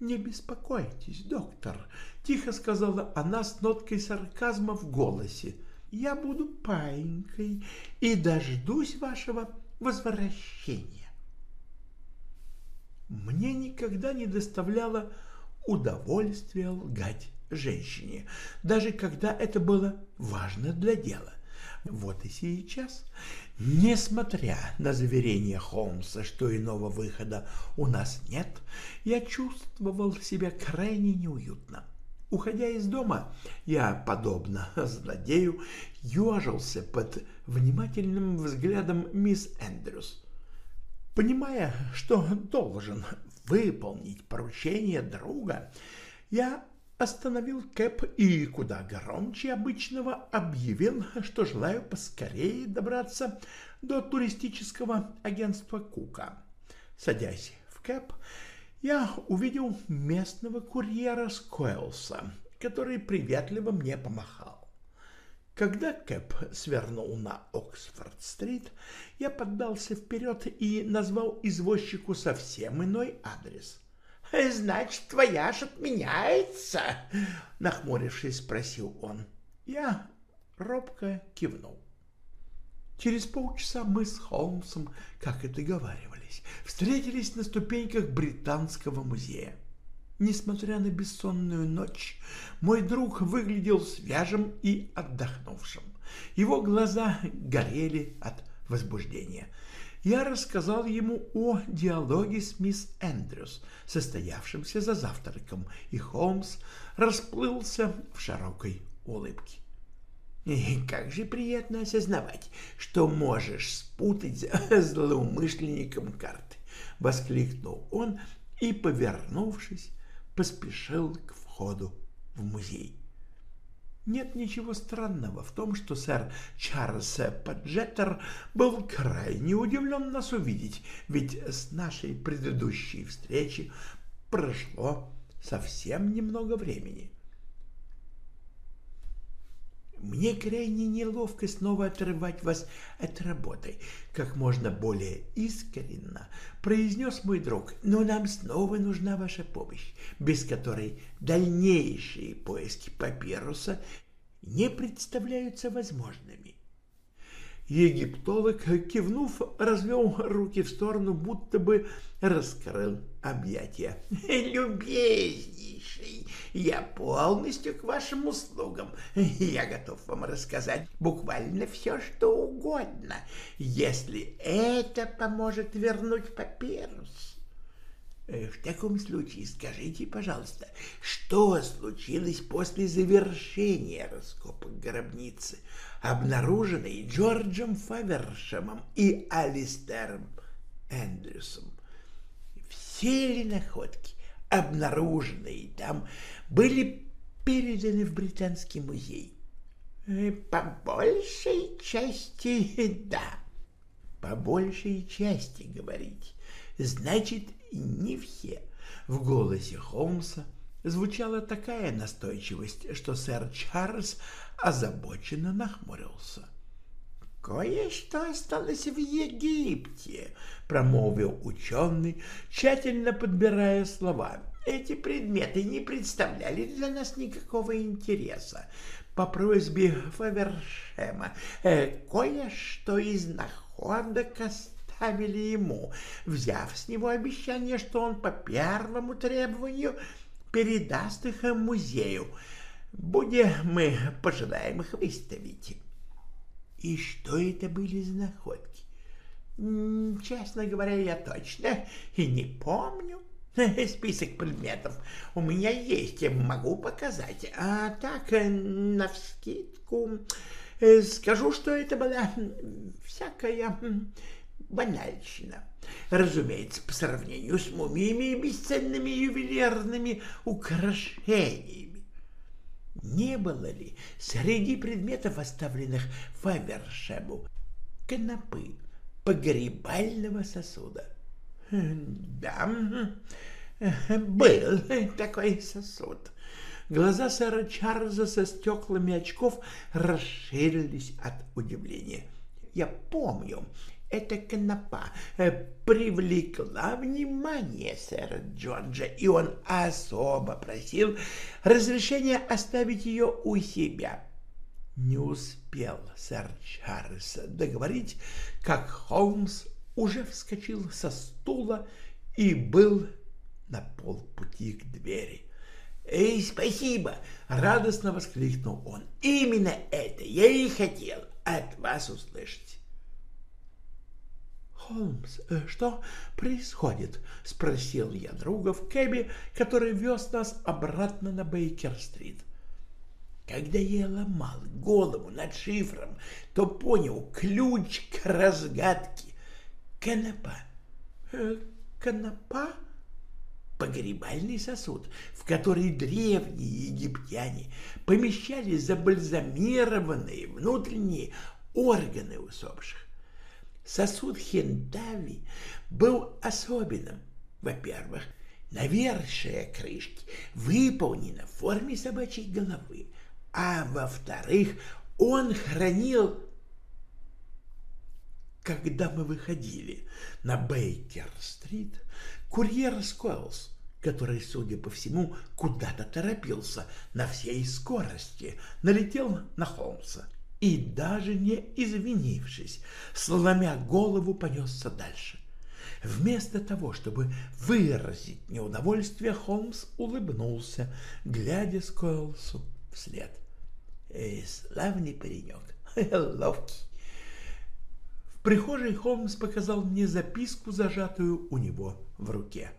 «Не беспокойтесь, доктор», — тихо сказала она с ноткой сарказма в голосе. «Я буду паинькой и дождусь вашего возвращения». Мне никогда не доставляло удовольствия лгать женщине, даже когда это было важно для дела. Вот и сейчас, несмотря на заверение Холмса, что иного выхода у нас нет, я чувствовал себя крайне неуютно. Уходя из дома, я, подобно (laughs) злодею, ежился под внимательным взглядом мисс Эндрюс. Понимая, что должен выполнить поручение друга, я остановил Кэп и куда громче обычного объявил, что желаю поскорее добраться до туристического агентства Кука. Садясь в Кэп, я увидел местного курьера Скойлса, который приветливо мне помахал. Когда Кэп свернул на Оксфорд-стрит, я поддался вперед и назвал извозчику совсем иной адрес. (laughs) «Значит, твоя ж отменяется?» — нахмурившись, спросил он. Я робко кивнул. Через полчаса мы с Холмсом, как и договаривались, встретились на ступеньках Британского музея. Несмотря на бессонную ночь, мой друг выглядел свежим и отдохнувшим. Его глаза горели от возбуждения. Я рассказал ему о диалоге с мисс Эндрюс, состоявшемся за завтраком, и Холмс расплылся в широкой улыбке. И как же приятно осознавать, что можешь спутать злоумышленником карты, — воскликнул он и, повернувшись, поспешил к входу в музей. Нет ничего странного в том, что сэр Чарльз Паджеттер был крайне удивлен нас увидеть, ведь с нашей предыдущей встречи прошло совсем немного времени. Мне крайне неловко снова отрывать вас от работы, как можно более искренно произнес мой друг, но нам снова нужна ваша помощь, без которой дальнейшие поиски папируса не представляются возможными. Египтолог, кивнув, развел руки в сторону, будто бы раскрыл объятия. (laughs) «Любезнейший, я полностью к вашим услугам. Я готов вам рассказать буквально все, что угодно, если это поможет вернуть папирус». Э, в таком случае скажите, пожалуйста, что случилось после завершения раскопок гробницы, обнаруженной Джорджем Фавершемом и Алистером Эндрюсом? Все ли находки, обнаруженные там, были переданы в Британский музей? Э, по большей части, (laughs) да. По большей части, говорите. Значит, не все. В голосе Холмса звучала такая настойчивость, что сэр Чарльз озабоченно нахмурился. «Кое-что осталось в Египте», — промолвил ученый, тщательно подбирая слова. «Эти предметы не представляли для нас никакого интереса. По просьбе Фавершема э, кое-что из находок осталось оставили ему, взяв с него обещание, что он по первому требованию передаст их музею, будем мы пожелаем их выставить. И что это были за находки? Честно говоря, я точно и не помню. (laughs) Список предметов у меня есть, могу показать. А так, навскидку, э, скажу, что это была всякая банальщина. Разумеется, по сравнению с мумиями и бесценными ювелирными украшениями. Не было ли среди предметов, оставленных Фавершему, конопы погребального сосуда? Да, был такой сосуд. Глаза сэра Чарльза со стеклами очков расширились от удивления. Я помню, эта конопа э, привлекла внимание сэра Джорджа, и он особо просил разрешения оставить ее у себя. Не успел сэр Чарльз договорить, как Холмс уже вскочил со стула и был на полпути к двери. «Эй, спасибо!» — радостно воскликнул он. «Именно это я и хотел от вас услышать». «Холмс, э, что происходит?» — спросил я друга в кэбе, который вез нас обратно на Бейкер-стрит. Когда я ломал голову над шифром, то понял ключ к разгадке. Конопа Э, конопа? Погребальный сосуд, в который древние египтяне помещали забальзамированные внутренние органы усопших. Сосуд Хендави был особенным. Во-первых, навершие крышки выполнена в форме собачьей головы, а во-вторых, он хранил... Когда мы выходили на Бейкер-стрит, курьер Скойлс, который, судя по всему, куда-то торопился на всей скорости, налетел на Холмса и, даже не извинившись, сломя голову, понесся дальше. Вместо того, чтобы выразить неудовольствие, Холмс улыбнулся, глядя Скойлсу вслед. Эй, славный паренек, (laughs) ловкий. В прихожей Холмс показал мне записку, зажатую у него в руке.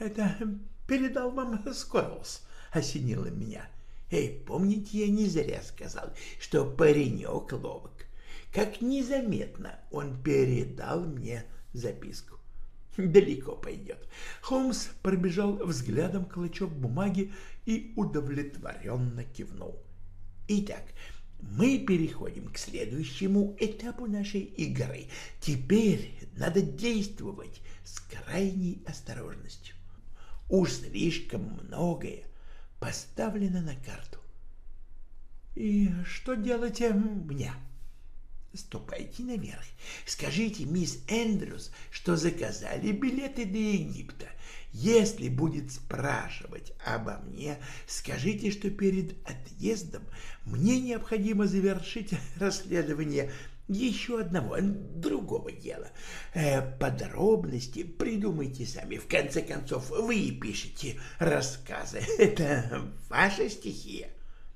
«Это передал вам Скойлс», — осенило меня. «Эй, помните, я не зря сказал, что паренек ловок. Как незаметно он передал мне записку. Далеко пойдет. Холмс пробежал взглядом клочок бумаги и удовлетворенно кивнул. Итак, мы переходим к следующему этапу нашей игры. Теперь надо действовать с крайней осторожностью. Уж слишком многое поставлено на карту. И что делаете мне? Ступайте наверх. Скажите мисс Эндрюс, что заказали билеты до Египта. Если будет спрашивать обо мне, скажите, что перед отъездом мне необходимо завершить (laughs) расследование еще одного, другого дела. Э, подробности придумайте сами. В конце концов, вы пишете рассказы. (laughs) Это ваша стихия.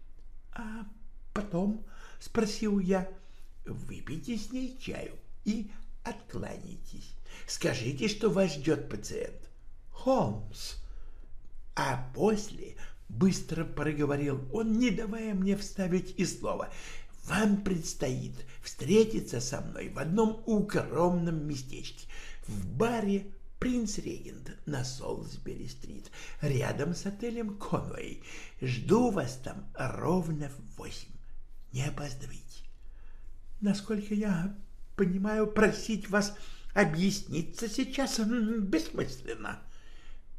— А потом, — спросил я, — выпейте с ней чаю и откланяйтесь. Скажите, что вас ждет пациент. Холмс. А после быстро проговорил он, не давая мне вставить и слова. Вам предстоит встретиться со мной в одном укромном местечке, в баре «Принц Регент» на Солсбери-стрит, рядом с отелем «Конвей». Жду вас там ровно в восемь. Не опаздывайте. Насколько я понимаю, просить вас объясниться сейчас бессмысленно.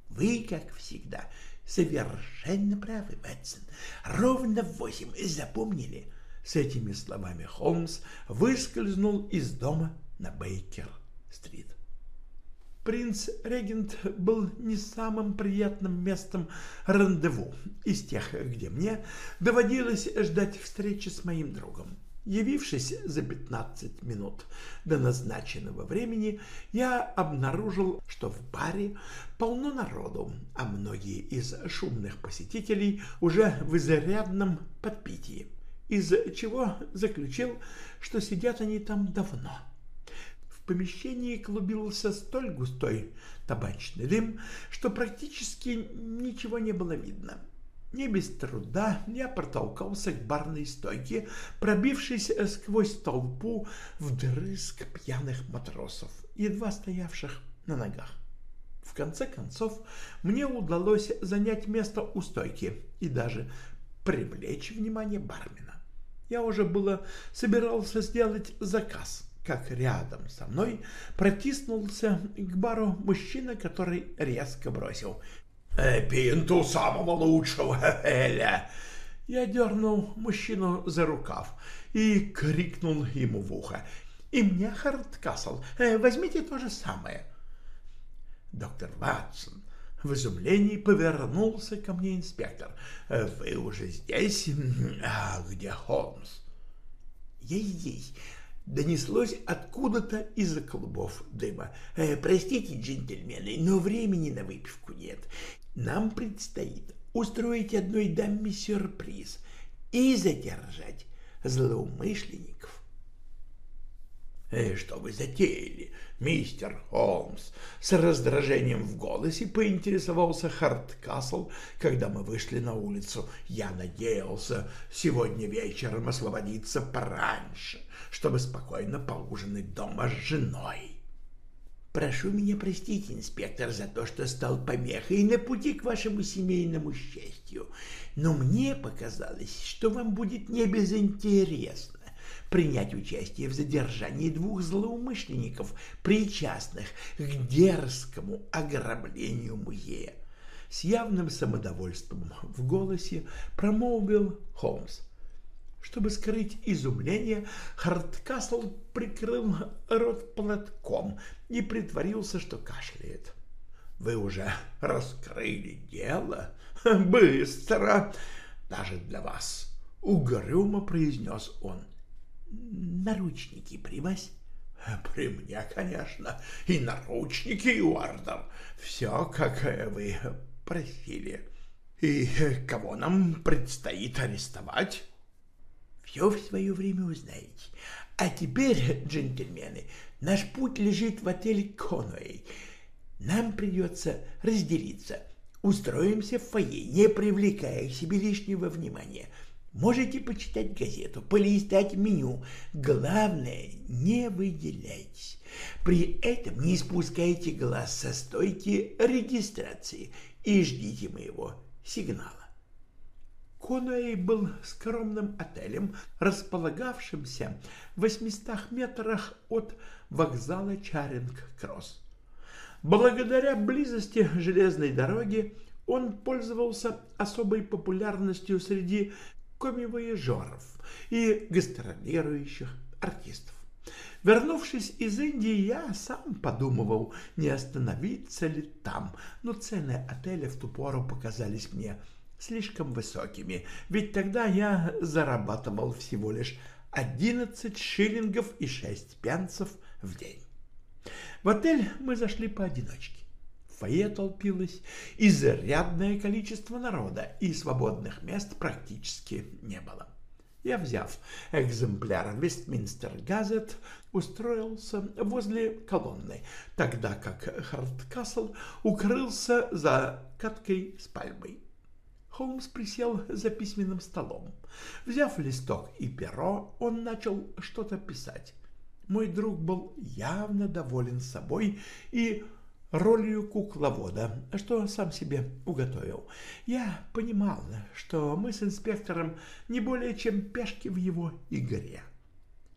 Вы, как всегда, совершенно правы, Ватсон. Ровно в восемь. Запомнили? С этими словами Холмс выскользнул из дома на Бейкер-стрит. Принц-регент был не самым приятным местом рандеву из тех, где мне доводилось ждать встречи с моим другом. Явившись за 15 минут до назначенного времени, я обнаружил, что в баре полно народу, а многие из шумных посетителей уже в изрядном подпитии из чего заключил, что сидят они там давно. В помещении клубился столь густой табачный дым, что практически ничего не было видно. Не без труда я протолкался к барной стойке, пробившись сквозь толпу вдрызг пьяных матросов, едва стоявших на ногах. В конце концов, мне удалось занять место у стойки и даже привлечь внимание бармена. Я уже было собирался сделать заказ, как рядом со мной протиснулся к бару мужчина, который резко бросил «Э, «Пинту самого лучшего, (laughs) Эля!» Я дернул мужчину за рукав и крикнул ему в ухо «И мне, Хардкасл, э, возьмите то же самое!» Доктор Ватсон в изумлении повернулся ко мне инспектор. «Э, «Вы уже здесь? А где Холмс?» «Я здесь», — донеслось откуда-то из-за клубов дыма. «Э, «Простите, джентльмены, но времени на выпивку нет. Нам предстоит устроить одной даме сюрприз и задержать злоумышленников». «Э, «Что вы затеяли?» мистер Холмс, с раздражением в голосе поинтересовался Харткасл, когда мы вышли на улицу. Я надеялся сегодня вечером освободиться пораньше, чтобы спокойно поужинать дома с женой. Прошу меня простить, инспектор, за то, что стал помехой на пути к вашему семейному счастью, но мне показалось, что вам будет не безинтересно принять участие в задержании двух злоумышленников, причастных к дерзкому ограблению музея. С явным самодовольством в голосе промолвил Холмс. Чтобы скрыть изумление, Харткасл прикрыл рот платком и притворился, что кашляет. «Вы уже раскрыли дело? Быстро! Даже для вас!» — угрюмо произнес он. «Наручники при вас?» «При мне, конечно, и наручники, и ордер. Все, как вы просили. И кого нам предстоит арестовать?» все в свое время узнаете. А теперь, джентльмены, наш путь лежит в отеле Конуэй. Нам придется разделиться. Устроимся в фойе, не привлекая к себе лишнего внимания. Можете почитать газету, полистать меню. Главное, не выделяйтесь. При этом не спускайте глаз со стойки регистрации и ждите моего сигнала. Конуэй был скромным отелем, располагавшимся в 800 метрах от вокзала Чаринг-Кросс. Благодаря близости железной дороги он пользовался особой популярностью среди комивояжеров и гастролирующих артистов. Вернувшись из Индии, я сам подумывал, не остановиться ли там, но цены отеля в ту пору показались мне слишком высокими, ведь тогда я зарабатывал всего лишь 11 шиллингов и 6 пенсов в день. В отель мы зашли поодиночке. Фойе толпилось изрядное количество народа, и свободных мест практически не было. Я, взяв экземпляр Вестминстер Газет, устроился возле колонны, тогда как Харткасл укрылся за каткой с пальмой. Холмс присел за письменным столом. Взяв листок и перо, он начал что-то писать. Мой друг был явно доволен собой и ролью кукловода, что сам себе уготовил. Я понимал, что мы с инспектором не более чем пешки в его игре.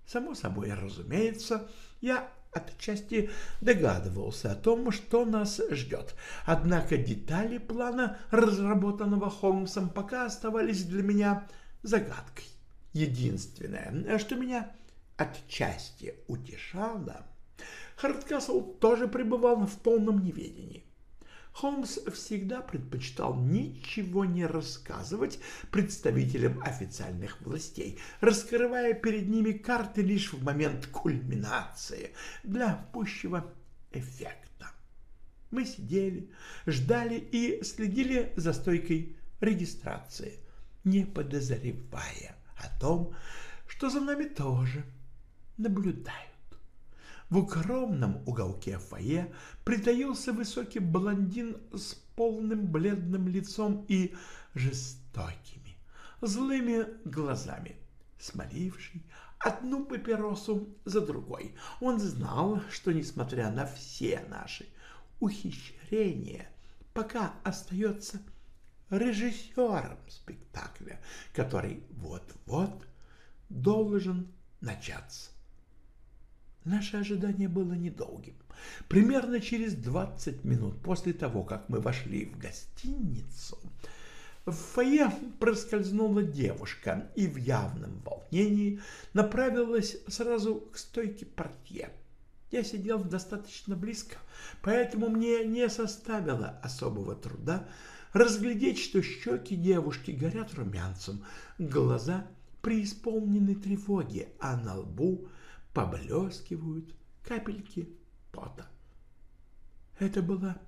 Само собой, разумеется, я отчасти догадывался о том, что нас ждет. Однако детали плана, разработанного Холмсом, пока оставались для меня загадкой. Единственное, что меня отчасти утешало, Хардкасл тоже пребывал в полном неведении. Холмс всегда предпочитал ничего не рассказывать представителям официальных властей, раскрывая перед ними карты лишь в момент кульминации для пущего эффекта. Мы сидели, ждали и следили за стойкой регистрации, не подозревая о том, что за нами тоже наблюдают. В укромном уголке фойе притаился высокий блондин с полным бледным лицом и жестокими, злыми глазами, смоливший одну папиросу за другой. Он знал, что, несмотря на все наши ухищрения, пока остается режиссером спектакля, который вот-вот должен начаться. Наше ожидание было недолгим. Примерно через 20 минут после того, как мы вошли в гостиницу, в фойе проскользнула девушка и в явном волнении направилась сразу к стойке портье. Я сидел достаточно близко, поэтому мне не составило особого труда разглядеть, что щеки девушки горят румянцем, глаза преисполнены тревоги, а на лбу поблескивают капельки пота. Это была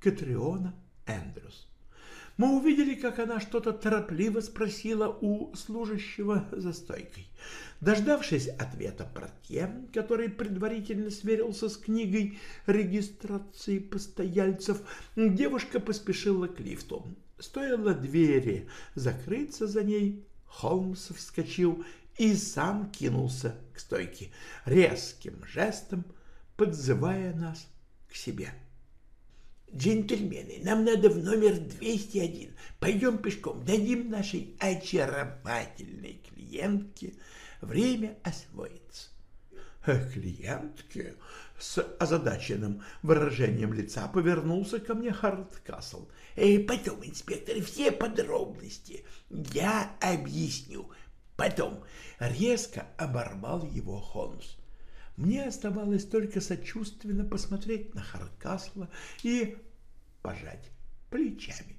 Катриона Эндрюс. Мы увидели, как она что-то торопливо спросила у служащего за стойкой. Дождавшись ответа портье, который предварительно сверился с книгой регистрации постояльцев, девушка поспешила к лифту. Стоило двери закрыться за ней, Холмс вскочил и сам кинулся к стойке, резким жестом подзывая нас к себе. «Джентльмены, нам надо в номер 201. Пойдем пешком, дадим нашей очаровательной клиентке время освоиться». Клиентке с озадаченным выражением лица повернулся ко мне Хардкасл. «Э, «Потом, инспектор, все подробности я объясню. Потом». Резко оборвал его Холмс. Мне оставалось только сочувственно посмотреть на Хардкасла и пожать плечами.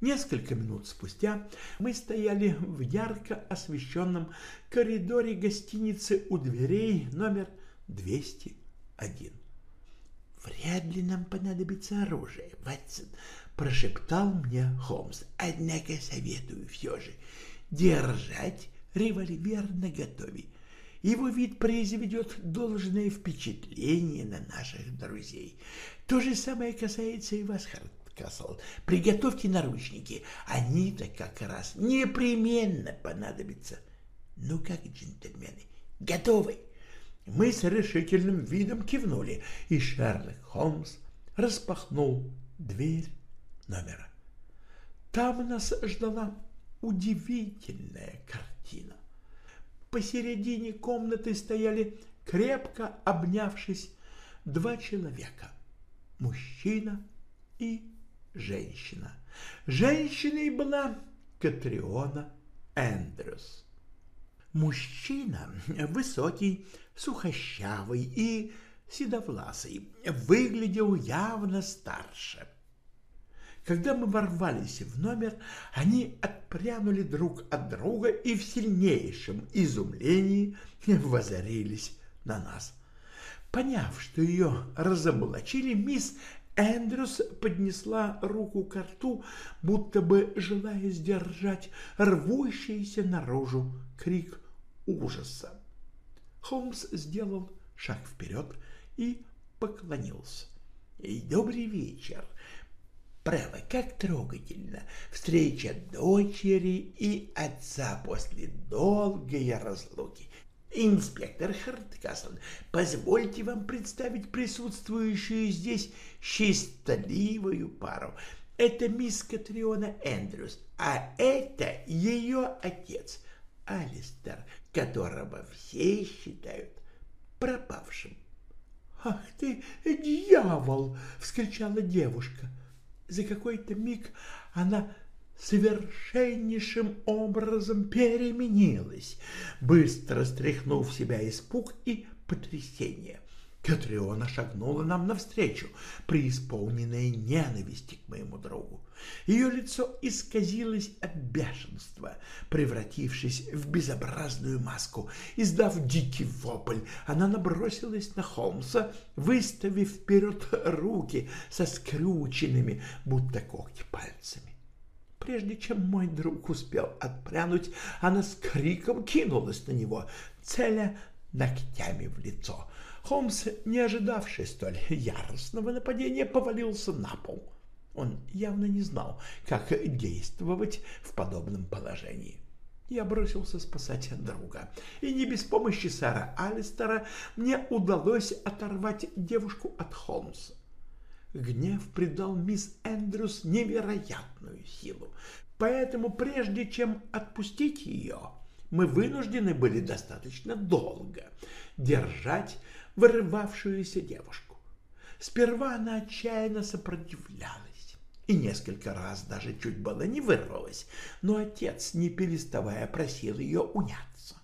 Несколько минут спустя мы стояли в ярко освещенном коридоре гостиницы у дверей номер 201. «Вряд ли нам понадобится оружие, Ватсон», — прошептал мне Холмс. «Однако советую все же держать револьвер наготове. Его вид произведет должное впечатление на наших друзей. То же самое касается и вас, Харткасл. Приготовьте наручники, они-то как раз непременно понадобятся. Ну как, джентльмены, готовы? Мы с решительным видом кивнули, и Шерлок Холмс распахнул дверь номера. Там нас ждала удивительная картина. Посередине комнаты стояли, крепко обнявшись, два человека — мужчина и женщина. Женщиной была Катриона Эндрюс. Мужчина высокий, сухощавый и седовласый, выглядел явно старше. Когда мы ворвались в номер, они отпрянули друг от друга и в сильнейшем изумлении возорились на нас. Поняв, что ее разоблачили, мисс Эндрюс поднесла руку к рту, будто бы желая сдержать рвущийся наружу крик ужаса. Холмс сделал шаг вперед и поклонился. «Добрый вечер, Право, как трогательно встреча дочери и отца после долгой разлуки. Инспектор Харткасл, позвольте вам представить присутствующую здесь счастливую пару. Это мисс Катриона Эндрюс, а это ее отец, Алистер, которого все считают пропавшим. «Ах ты, дьявол!» — вскричала девушка. За какой-то миг она совершеннейшим образом переменилась, быстро стряхнув себя испуг и потрясение. Катриона шагнула нам навстречу, преисполненная ненависти к моему другу. Ее лицо исказилось от бешенства, превратившись в безобразную маску. Издав дикий вопль, она набросилась на Холмса, выставив вперед руки со скрюченными, будто когти пальцами. Прежде чем мой друг успел отпрянуть, она с криком кинулась на него, целя ногтями в лицо. Холмс, не ожидавший столь яростного нападения, повалился на пол. Он явно не знал, как действовать в подобном положении. Я бросился спасать друга, и не без помощи сэра Алистера мне удалось оторвать девушку от Холмса. Гнев придал мисс Эндрюс невероятную силу, поэтому прежде чем отпустить ее, мы вынуждены были достаточно долго держать вырывавшуюся девушку. Сперва она отчаянно сопротивлялась и несколько раз даже чуть было не вырвалась, но отец, не переставая, просил ее уняться.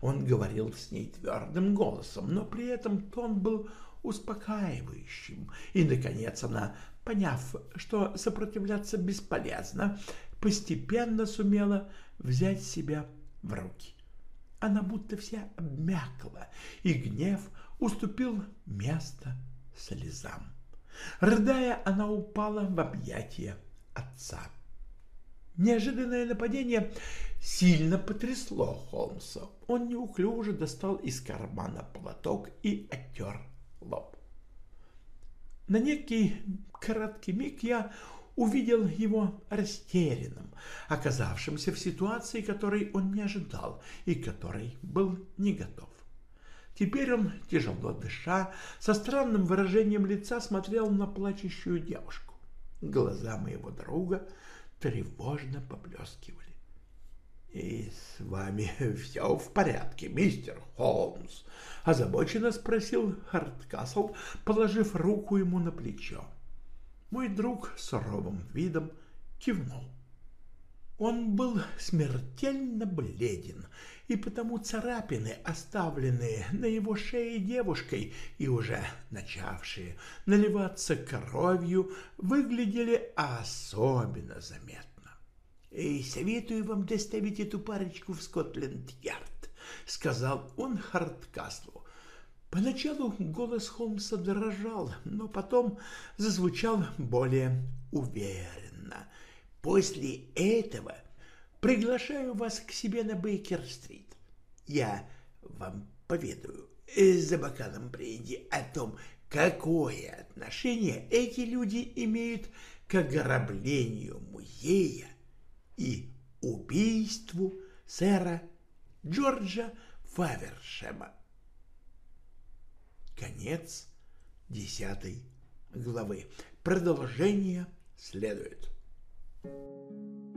Он говорил с ней твердым голосом, но при этом тон был успокаивающим, и, наконец, она, поняв, что сопротивляться бесполезно, постепенно сумела взять себя в руки. Она будто вся обмякла, и гнев уступил место слезам. Рыдая, она упала в объятия отца. Неожиданное нападение сильно потрясло Холмса. Он неуклюже достал из кармана платок и оттер лоб. На некий короткий миг я увидел его растерянным, оказавшимся в ситуации, которой он не ожидал и которой был не готов. Теперь он, тяжело дыша, со странным выражением лица смотрел на плачущую девушку. Глаза моего друга тревожно поблескивали. — И с вами все в порядке, мистер Холмс? — озабоченно спросил Харткасл, положив руку ему на плечо. Мой друг суровым видом кивнул. Он был смертельно бледен, и потому царапины, оставленные на его шее девушкой и уже начавшие наливаться кровью, выглядели особенно заметно. «И советую вам доставить эту парочку в Скотленд-Ярд», — сказал он Харткаслу. Поначалу голос Холмса дрожал, но потом зазвучал более уверенно. «После этого приглашаю вас к себе на Бейкер-стрит. Я вам поведаю за бокалом бренди о том, какое отношение эти люди имеют к ограблению музея и убийству сэра Джорджа Фавершема. Конец десятой главы. Продолжение следует. Thank you.